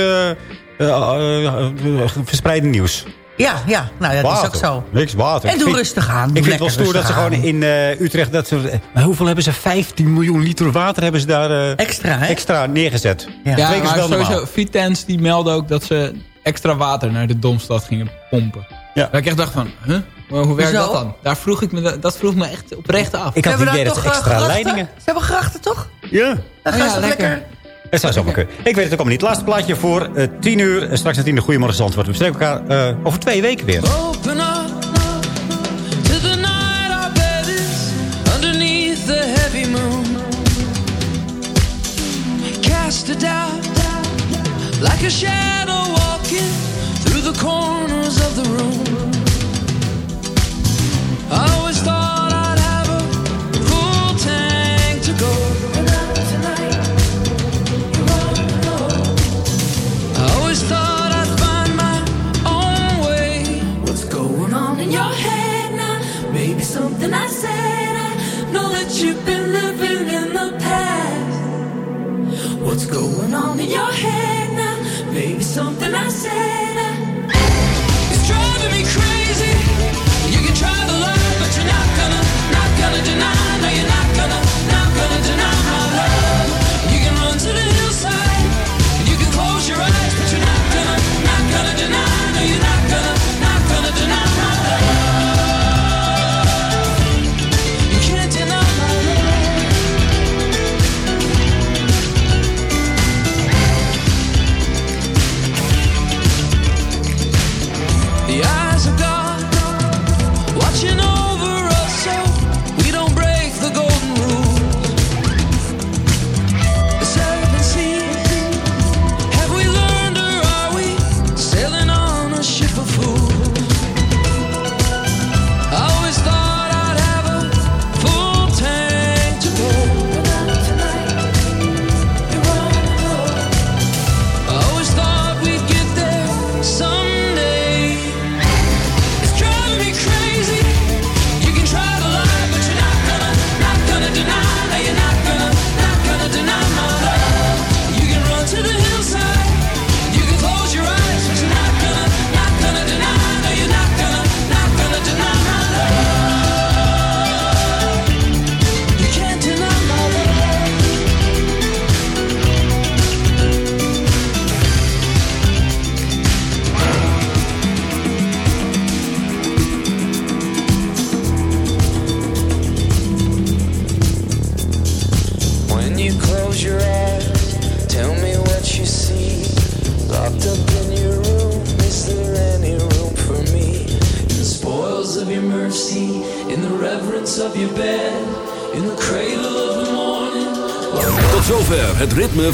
eh, eh, eh, verspreide nieuws. Ja, ja, nou ja, dat is ook zo. Niks water. En doe vind- rustig aan. Ik vind het wel stoer dat ze gewoon in eh, Utrecht... Dat ze, eh, hoeveel hebben ze? 15 miljoen liter water hebben ze daar eh, Extra, hè? extra neergezet. Ja. Ja, maar wel sowieso, Vitens die meldde ook dat ze extra water naar de Domstad gingen pompen. Ja. Dat ik echt dacht van, huh? Maar hoe werkt Hoezo? dat dan? Daar vroeg ik me, dat vroeg me echt oprecht af. Ik had idee daar dat eh, extra grachten? leidingen... Ze hebben grachten, toch? Ja. Dan Oh gaan ja, ze lekker. lekker. Het zou zomaar kunnen. Ik weet het ook allemaal niet. Laatste plaatje voor uh, tien uur. En straks na tien uur Goedemorgen Zandvoort. We spreken elkaar uh, over twee weken weer. Open up to the night our bed is underneath the heavy moon. Cast it down like a shadow walking through the corners of the room. I in your head.